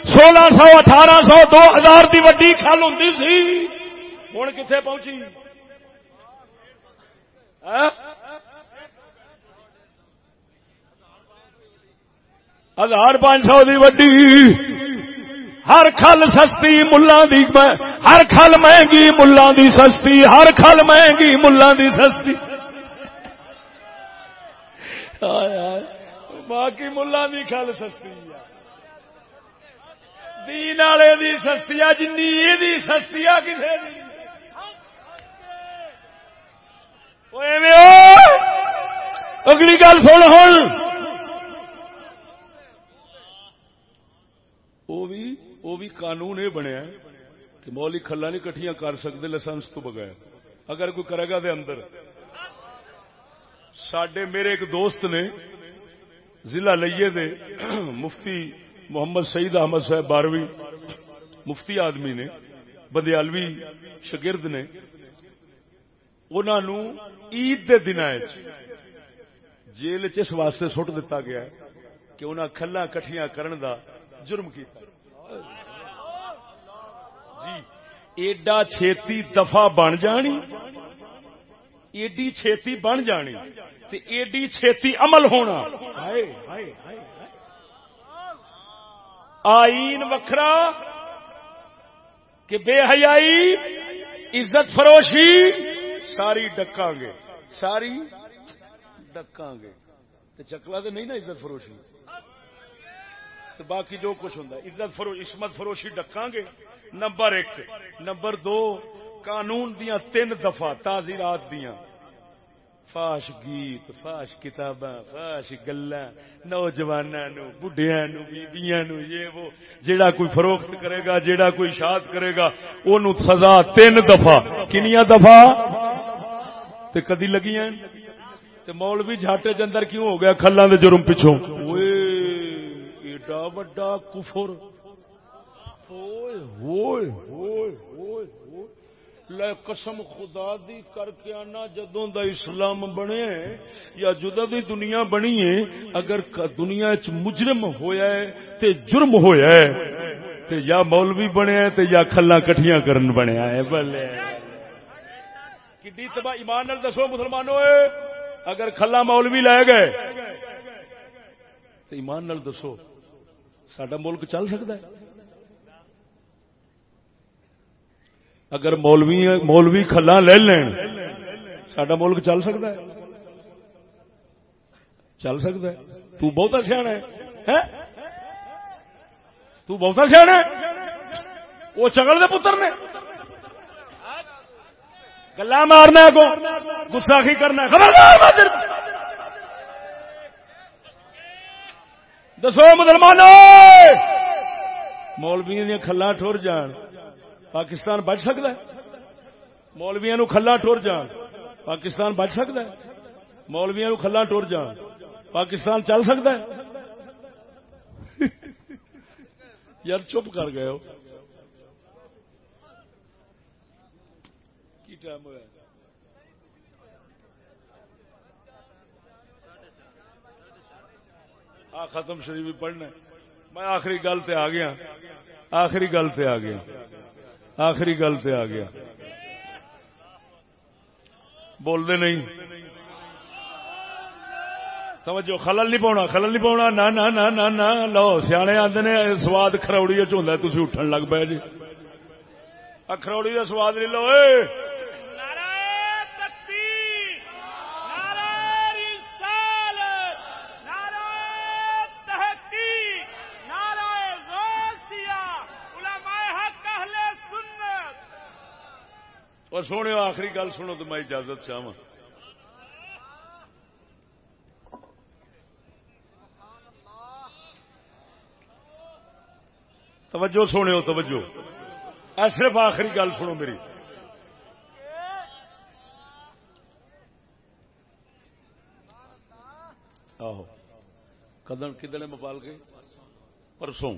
سولہ سو، اٹھارہ سو، دو ہزار کی وڈی کھل ہوں سی۔ ہوں کتنے پہنچی؟ ہاں؟ ہزار پانچ سو کی وڈی۔ ہر کھل سستی ملا دی ہر کھل مہنگی ملا دی سستی، ہر کھل مہنگی ملا دی سستی۔ باقی ملا دی کھل سستی دین والے دی سستی جن یہ سستی کسی اگلی گل سن ہوں وہ بھی قانون یہ بنیا کہ مولی کھلا نہیں کٹیاں کر سکتے لائسنس تو بغیر اگر کوئی کرے گا دے اندر سڈے میرے ایک دوست نے ضلع لئیے دے مفتی محمد سعید احمد صاحب بارہویں مفتی آدمی نے بدیالوی شگرد نے انہوں عید کے دن جیل چ واسطے سٹ دتا گیا کہ انہیں کھلا کٹیاں کرن دا جرم کیتا جی ایڈا چھیتی دفاع بن جانی، ایڈی چھیتی بن جانی تے ایڈی چھیتی عمل ہونا۔ آئین وکھرا کہ بے حیائی، عزت فروشی، ساری ڈکاں گے۔ ساری ڈکاں گے۔ چکلا تو نہیں نا عزت فروشی؟ تو باقی جو کچھ ہوں عزت فروش عصمت فروشی ڈکاں گے۔ نمبر ایک۔ نمبر دو، قانون دیا تین دفعہ، تعزیرات دیا فاش گیت، فاش کتاباں، فاش گلا نوجوان بڑھیا نو بیبیاں نو یہ وہ۔ جیڑا کوئی فروخت کرے گا، جیڑا کوئی شاد کرے گا وہ سزا تین دفعہ۔ کنیا دفعہ؟ تے کدی لگیاں تے مولوی جھاٹے چ کیوں ہو گیا؟ کھلاں دے جرم پچھوں۔ اوئے ایڈا بڑا کفر لے قسم خدا دی کر کے آنا جدوں دا اسلام بنے یا جدہ دی دنیا بنی ہے اگر دنیا چ مجرم ہویا ہے تے جرم ہویا ہے تے یا مولوی بنیا ہے تے یا کھلا کٹھیاں کرن بنیا ہے بلے کڈی تباہ ایمان نال دسو مسلمانوں اے اگر کھلا مولوی لے گئے تو ایمان نال دسو سڈا ملک چل سکتا ہے۔ اگر مولوی مولوی کھلا لے لین سڈا ملک چل سکتا ہے۔ چل سکتا ہے۔ تو بہت سیاح ہے۔ تو بہت سیاح ہے۔ وہ چگل دے پتر نے۔ گلا مارنا ہے کو گستاخی کرنا ہے۔ خبردار دسو مسلمانوں مولوی دیا کھلا ٹر جان۔ پاکستان بچ سکتا ہے؟ مولویا نو کھلا ٹر جان۔ پاکستان بچ سکتا ہے؟ مولویا نو کھلا ٹر جان۔ پاکستان چل سکتا ہے؟ یار چپ کر گئے ہو۔ کی ٹائم ہوا آ ختم شریف بھی پڑھنا میں آخری گل تے آ گیا۔ آخری گل تے آ گیا۔ آخری گل تے آ گیا۔ بول دے نہیں۔ سمجھو خلل نہیں پاؤنا، خلل نہیں پاؤنا۔ نہ نہ نہ نہ نہ لو، سیانے آتے نے سواد کھروڑی چوندا تھی اٹھن لگ پے جی۔ آ کھروڑی کا سواد نہیں، لو، اے! اور سونے آخری گل سنو تو میں اجازت چاہوں توجہ سونے ہو، توجہ۔ صرف آخری گل سنو میری۔ آہو، کدن کدن مپال کے پرسوں۔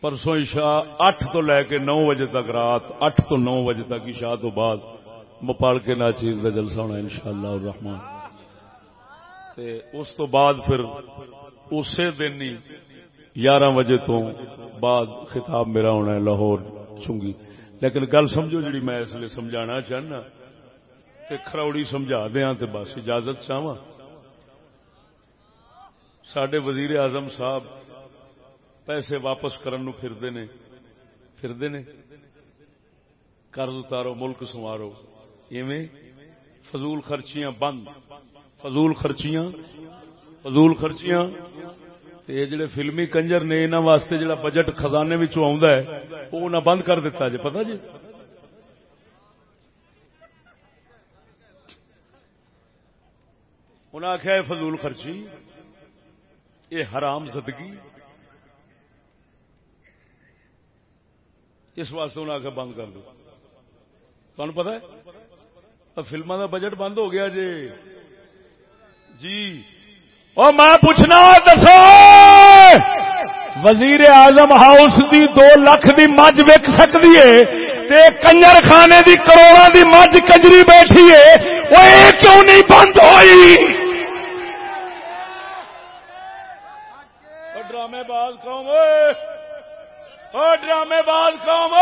پرسوں عشاء اٹھ تو لے کے نو بجے تک رات، اٹھ تو نو بجے تک عشاء تو بعد۔ مپال کے ناچیز کا جلسہ ہونا ان شاء اللہ الرحمان تے اس تو بعد پھر اسی دن ہی گیارہ بجے تو بعد خطاب میرا ہونا ہے لاہور چنگی۔ لیکن گل سمجھو جڑی میں اس لیے سمجھانا چاہنا، تے کھروڑی سمجھا دیا تے بس اجازت چاہواں۔ سڈے وزیر اعظم صاحب پیسے واپس کرن نو پھردے نے پھردے نے۔ قرض اتارو، ملک سنوارو۔ ایویں فضول خرچیاں بند۔ فضول خرچیاں فضول خرچیاں۔ تے یہ جڑے فلمی کنجر نے انہاں واسطے جڑا بجٹ خزانے وچوں آوندا ہے، وہ انہاں بند کر دیتا جی پتہ جی انہاں آخیا فضول خرچی، یہ حرام زدگی۔ اس واسطے انہیں آخر بند کر دو۔ تمہیں پتا ہے؟ فلموں کا بجٹ بند ہو گیا جی۔ جی۔ اور میں پوچھنا دسو۔ وزیر اعظم ہاؤس دی دو لاکھ دی مجھ وک سکتی ہے تے کنجر خانے دی کروڑا دی مجھ کجری بیٹھی ہے۔ وہ کیوں نہیں بند ہوئی؟ ڈرامے باز قوم اور ڈرامے باز قوم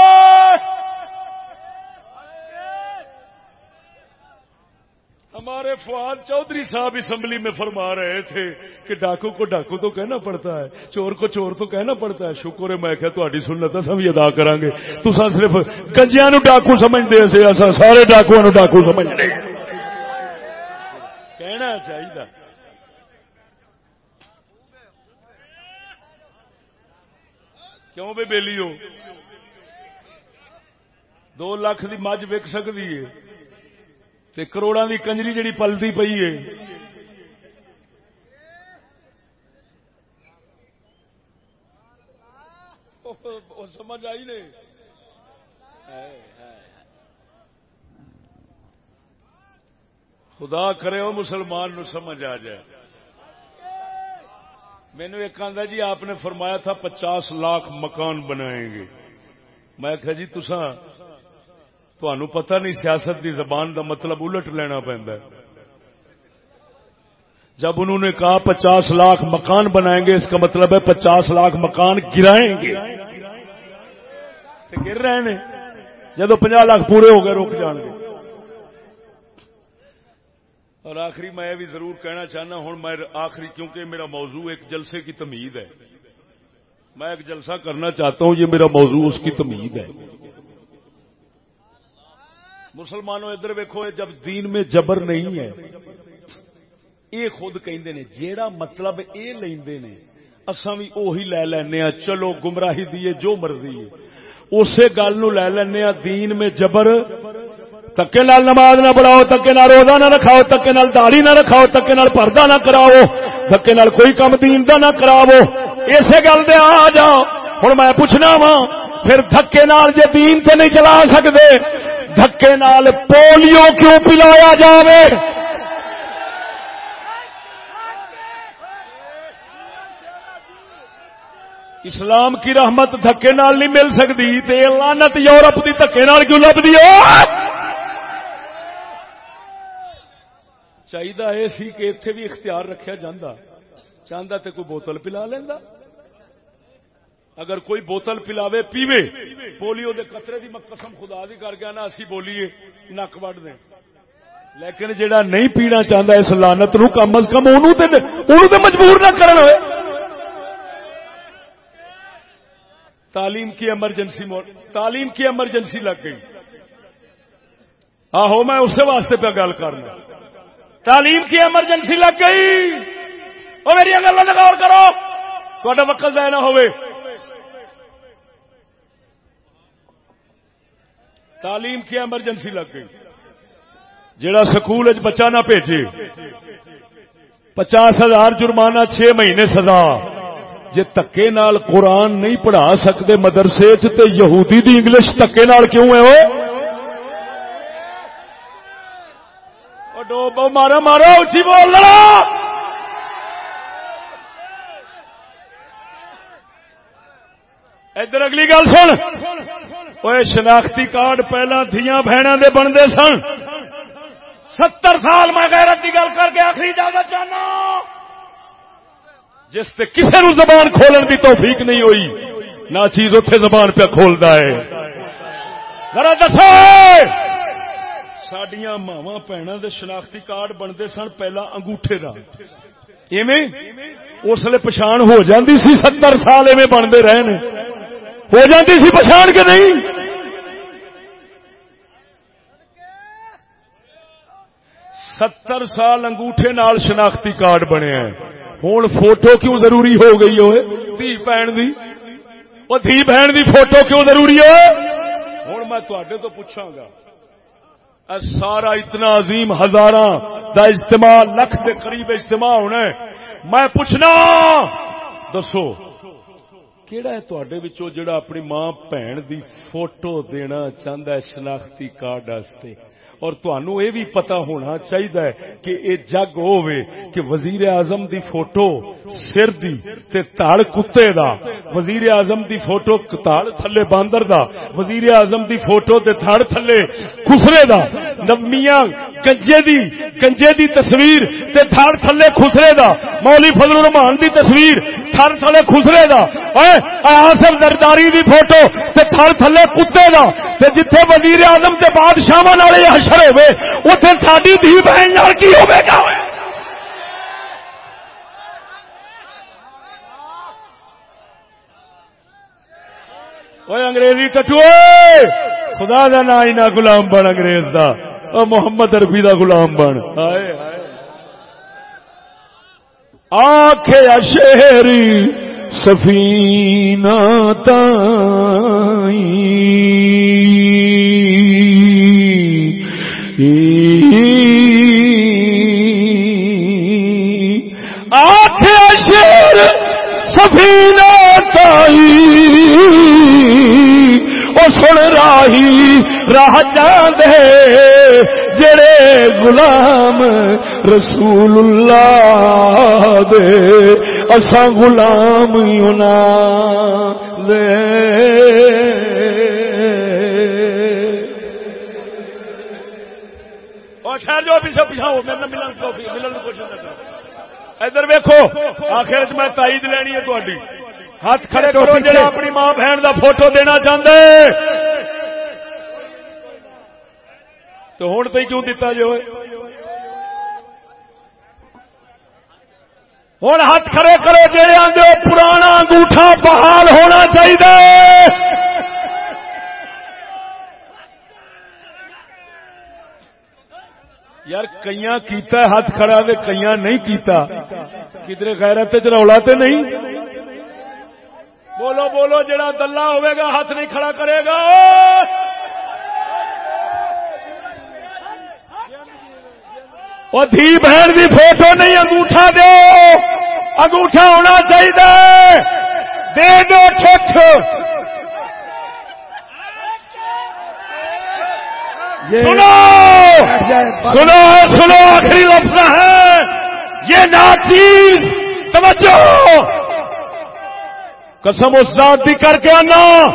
ہمارے فواد چودھری صاحب اسمبلی میں فرما رہے تھے کہ ڈاکو کو ڈاکو تو کہنا پڑتا ہے، چور کو چور تو کہنا پڑتا ہے۔ شکر ہے، میں کہ تاری سنت اصا بھی ادا کریں گے تو صرف گنجیا نو ڈاکو سمجھتے سے سارے ڈاکو نو ڈاکو سمجھتے کہنا چاہیے کیوں بھی بیلی ہو؟ دو لاکھ دی مجھ وک سکتی ہے تے کروڑا دی کنجری جڑی پلتی پئی ہے۔ سمجھ آئی نہیں خدا کرے وہ مسلمان نو سمجھ آ جائے۔ مینو ایک آدھا جی آپ نے فرمایا تھا پچاس لاکھ مکان بنائیں گے۔ میں کہ جی تسا تنوع پتہ نہیں سیاست دی زبان دا مطلب الٹ لینا پہنتا ہے۔ جب انہوں نے کہا پچاس لاکھ مکان بنائیں گے، اس کا مطلب ہے پچاس لاکھ مکان گرائیں گے۔ گر رہے ہیں۔ جب پناہ لاکھ پورے ہو گئے روک جان گے۔ اور آخری میں یہ بھی ضرور کہنا چاہنا، ہوں میں آخری، کیونکہ میرا موضوع ایک جلسے کی تمید ہے۔ میں ایک جلسہ کرنا چاہتا ہوں، یہ میرا موضوع اس کی تمید ہے۔ مسلمانوں، ادھر ویکو جب دین میں جبر نہیں ہے، یہ خود کہندے نے، جیڑا مطلب اے لیندے نے، اساں بھی اوہی لے لینے ہاں چلو گمراہی دیے جو مرضی ہے۔ اسی گل نو لے لینے ہاں دین میں جبر تکے نال نماز نہ پڑھاؤ، تکے نال روزہ نہ رکھاؤ، تکے نال داڑھی نہ رکھاؤ، تکے نال پردہ نہ کراؤ، تکے نال کوئی کم دین دا نہ کراؤ۔ اسی گل دے آ جاؤ ہن میں پوچھنا وا پھر دھکے نال جے دین تے نہیں چلا سکدے، دھکے نال پولیو کیوں پلایا جاوے؟ اسلام کی رحمت دھکے نال نہیں مل سکتی تے لانت یورپ دی دھکے نال کیوں لبدی چاہیے یہ سی کہ اتے بھی اختیار رکھا جاندہ چاہتا تے کوئی بوتل پلا لینا اگر کوئی بوتل پلاوے پیوے پولیو دے قطرے دی قسم خدا دی کر گیا نا اسی بولیے نک وڈ دیں لیکن جیڑا نہیں پینا چاہتا اس لانت نو کم از کم انہوں تے مجبور نہ کرنا ہوئے تعلیم کی ایمرجنسی تعلیم کی ایمرجنسی لگ گئی آہو میں اسی واسطے پہ گل کرنا تعلیم کی ایمرجنسی لگ گئی۔ وہ میری گلا غور کرو۔ تا وقت ضائع نہ ہوئے تعلیم کی ایمرجنسی لگ گئی۔ جڑا سکول بچہ نہ بھیجے۔ پچاس ہزار جرمانہ چھ مہینے سزا۔ جے تکے نال قرآن نہیں پڑھا سکتے مدرسے تے یہودی دی انگلش تکے نال کیوں ہے وہ ڈوبو مارو مارو، اچھی بول ادھر اگلی گل سن۔ وہ شناختی کارڈ پہلا دیا بہنوں دے بنتے سن۔ ستر سال میں غیرت کی گل کر کے آخری اجازت چاہنا۔ جس سے کسی نو زبان کھولن کی توفیق نہیں ہوئی، نہ چیز اتے زبان پہ کھولتا ہے۔ ذرا دسو۔ سڈیا ماوا بھنوں کے شناختی کارڈ بنتے سن پہلا انگوٹھے کا اس لیے پچھان ہو جاتی سی ستر سال ایویں بنتے رہے ہو جاتی سی پچھان کے نہیں ستر سال انگوٹھے نال شناختی کارڈ بنے ہیں ہوں فوٹو کیوں ضروری ہو گئی ہوئے دھی بہن دی وہ دھی بہن دی فوٹو کیوں ضروری ہو ہوں میں تو پوچھا گا سارا اتنا عظیم ہزار دا اجتماع، لکھ کے قریب اجتماع ہونا ہے۔ میں پوچھنا، دسو کہڑا ہے تے جڑا اپنی ماں بھن دی فوٹو دینا چاہتا ہے، شناختی کارڈ اور تنوع یہ بھی پتا ہونا چاہیے کہ یہ جگ ہوے کہ وزیر اعظم دی فوٹو سر دی تے تاڑ کتے دا، وزیر اعظم دی فوٹو تاڑ تھلے باندر دا، وزیر اعظم دی فوٹو تے تھاڑ تھلے خسرے دا۔ نمیاں گنجے دی گنجے دی تصویر تے تھاڑ تھلے خسرے دا۔ مولی فضل الرحمان دی تصویر تھڑ تھلے خسرے دا۔ اے آصف زرداری دی فوٹو تے تھڑ تھلے کتے دا۔ تے جتھے وزیر اعظم تے بادشاہ والے حشر ہوے اوتھے ساڈی دھی بہن نال کی ہوے گا؟ انگریزی کٹو خدا دا نا نہ غلام بن، انگریز دا۔ او محمد عربی دا غلام بن۔ آخ شہری سفینہ تائی آخ شیر سفینہ تائی۔ وہ سن راہی، راہ چاندے جڑے غلام رسول اللہ دے۔ اساں غلام ہونا دے۔ شہر جو پیچھے پیچھا ہو میرے ملن ملن کوشش نہ کرو۔ ادھر ویکو آخر میں تائید لینی ہے تاری ہاتھ کھڑے کرو جڑا اپنی ماں بہن دا فوٹو دینا چاہتے تو ہوں تو کیوں دتا جو ہوں ہاتھ کھڑے کرو جڑے آدھے پرانا انگوٹھا بحال ہونا چاہیے یار کئی کیتا ہے ہاتھ کھڑا دے کئی نہیں کیتا۔ کدھر غیرت رولا تے نہیں؟ بولو بولو جڑا دلہ ہوئے گا ہاتھ نہیں کھڑا کرے گا۔ وہ دھی بہن دی فوٹو نہیں انگوٹھا دو انگوٹھا ہونا چاہیے دے دو ٹھٹ سنو۔ سنو سنو، آخری لفظ ہے. یہ ناچیز. توجہ. قسم اس داد بھی کر کے آنا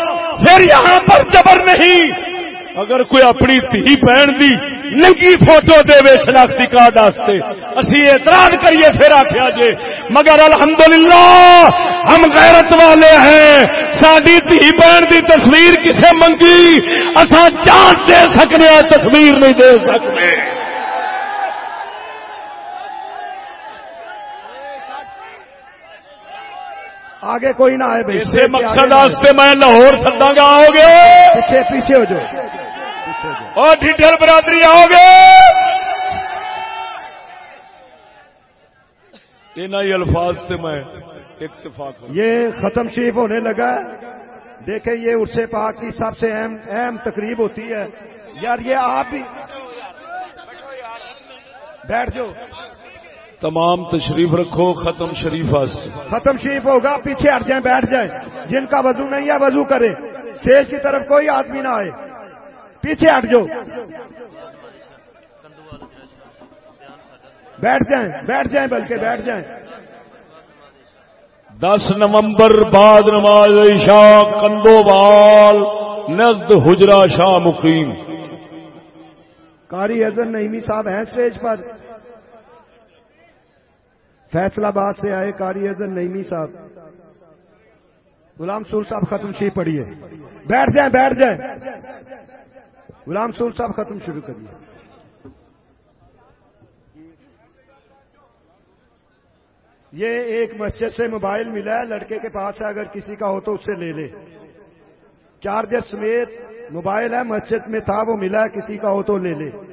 پھر یہاں پر جبر نہیں. اگر کوئی اپنی تھی بہن دی ننگی فوٹو دے وے شناختی کارڈ واسطے اسی اعتراض کریے پھر آخیا جے۔ مگر الحمدللہ ہم غیرت والے ہیں۔ ساری دھی بہن دی تصویر کسے منگی؟ اصا جان دے سکنے تصویر نہیں دے سکتے آگے کوئی نہ آئے بھائی۔ اسے مقصد واسطے میں لاہور سدا گا آؤ گے۔ پیچھے پیچھے ہو جاؤ۔ اور ڈیٹیل برادری آؤ گے ان الفاظ سے میں اتفاق یہ ختم شریف ہونے لگا دیکھیں یہ عرصے پاک کی سب سے اہم اہم تقریب ہوتی ہے۔ یار یہ آپ بھی بیٹھ جاؤ تمام تشریف رکھو ختم شریف ختم شریف ہوگا پیچھے ہٹ جائیں بیٹھ جائیں۔ جن کا وضو نہیں ہے وضو کرے سیج کی طرف کوئی آدمی نہ آئے۔ پیچھے ہٹ جاؤ۔ بیٹھ جائیں بیٹھ جائیں بلکہ بیٹھ جائیں۔ دس نومبر بعد نماز عشاء کندو بال نزد حجرا شاہ مقیم۔ کاری حضر نعیمی صاحب ہیں اسٹیج پر۔ فیصلہ باد سے آئے کاری حضر نعیمی صاحب۔ غلام سور صاحب ختم شی پڑھیے بیٹھ جائیں بیٹھ جائیں۔ غلام سول صاحب ختم شروع کریے یہ ایک مسجد سے موبائل ملا ہے، لڑکے کے پاس ہے، اگر کسی کا ہو تو اس سے لے لے۔ چارجر سمیت موبائل ہے، مسجد میں تھا، وہ ملا ہے، کسی کا ہو تو لے لے۔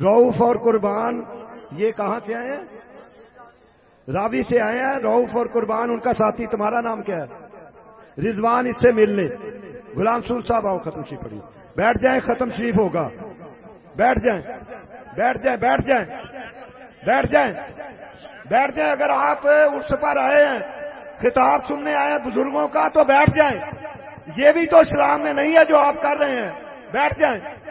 روف اور قربان، یہ کہاں سے آئے ہیں؟ راوی سے آئے ہیں، روف اور قربان، ان کا ساتھی، تمہارا نام کیا ہے؟ رضوان اس سے مل لے غلام سور صاحب، آؤ ختم شریف پڑی بیٹھ جائیں، ختم شریف ہوگا۔ بیٹھ جائیں۔ بیٹھ جائیں بیٹھ جائیں۔ بیٹھ جائیں۔ بیٹھ جائیں، اگر آپ اس پر آئے ہیں، خطاب سننے آئے ہیں بزرگوں کا، تو بیٹھ جائیں۔ یہ بھی تو اسلام میں نہیں ہے جو آپ کر رہے ہیں۔ بیٹھ جائیں۔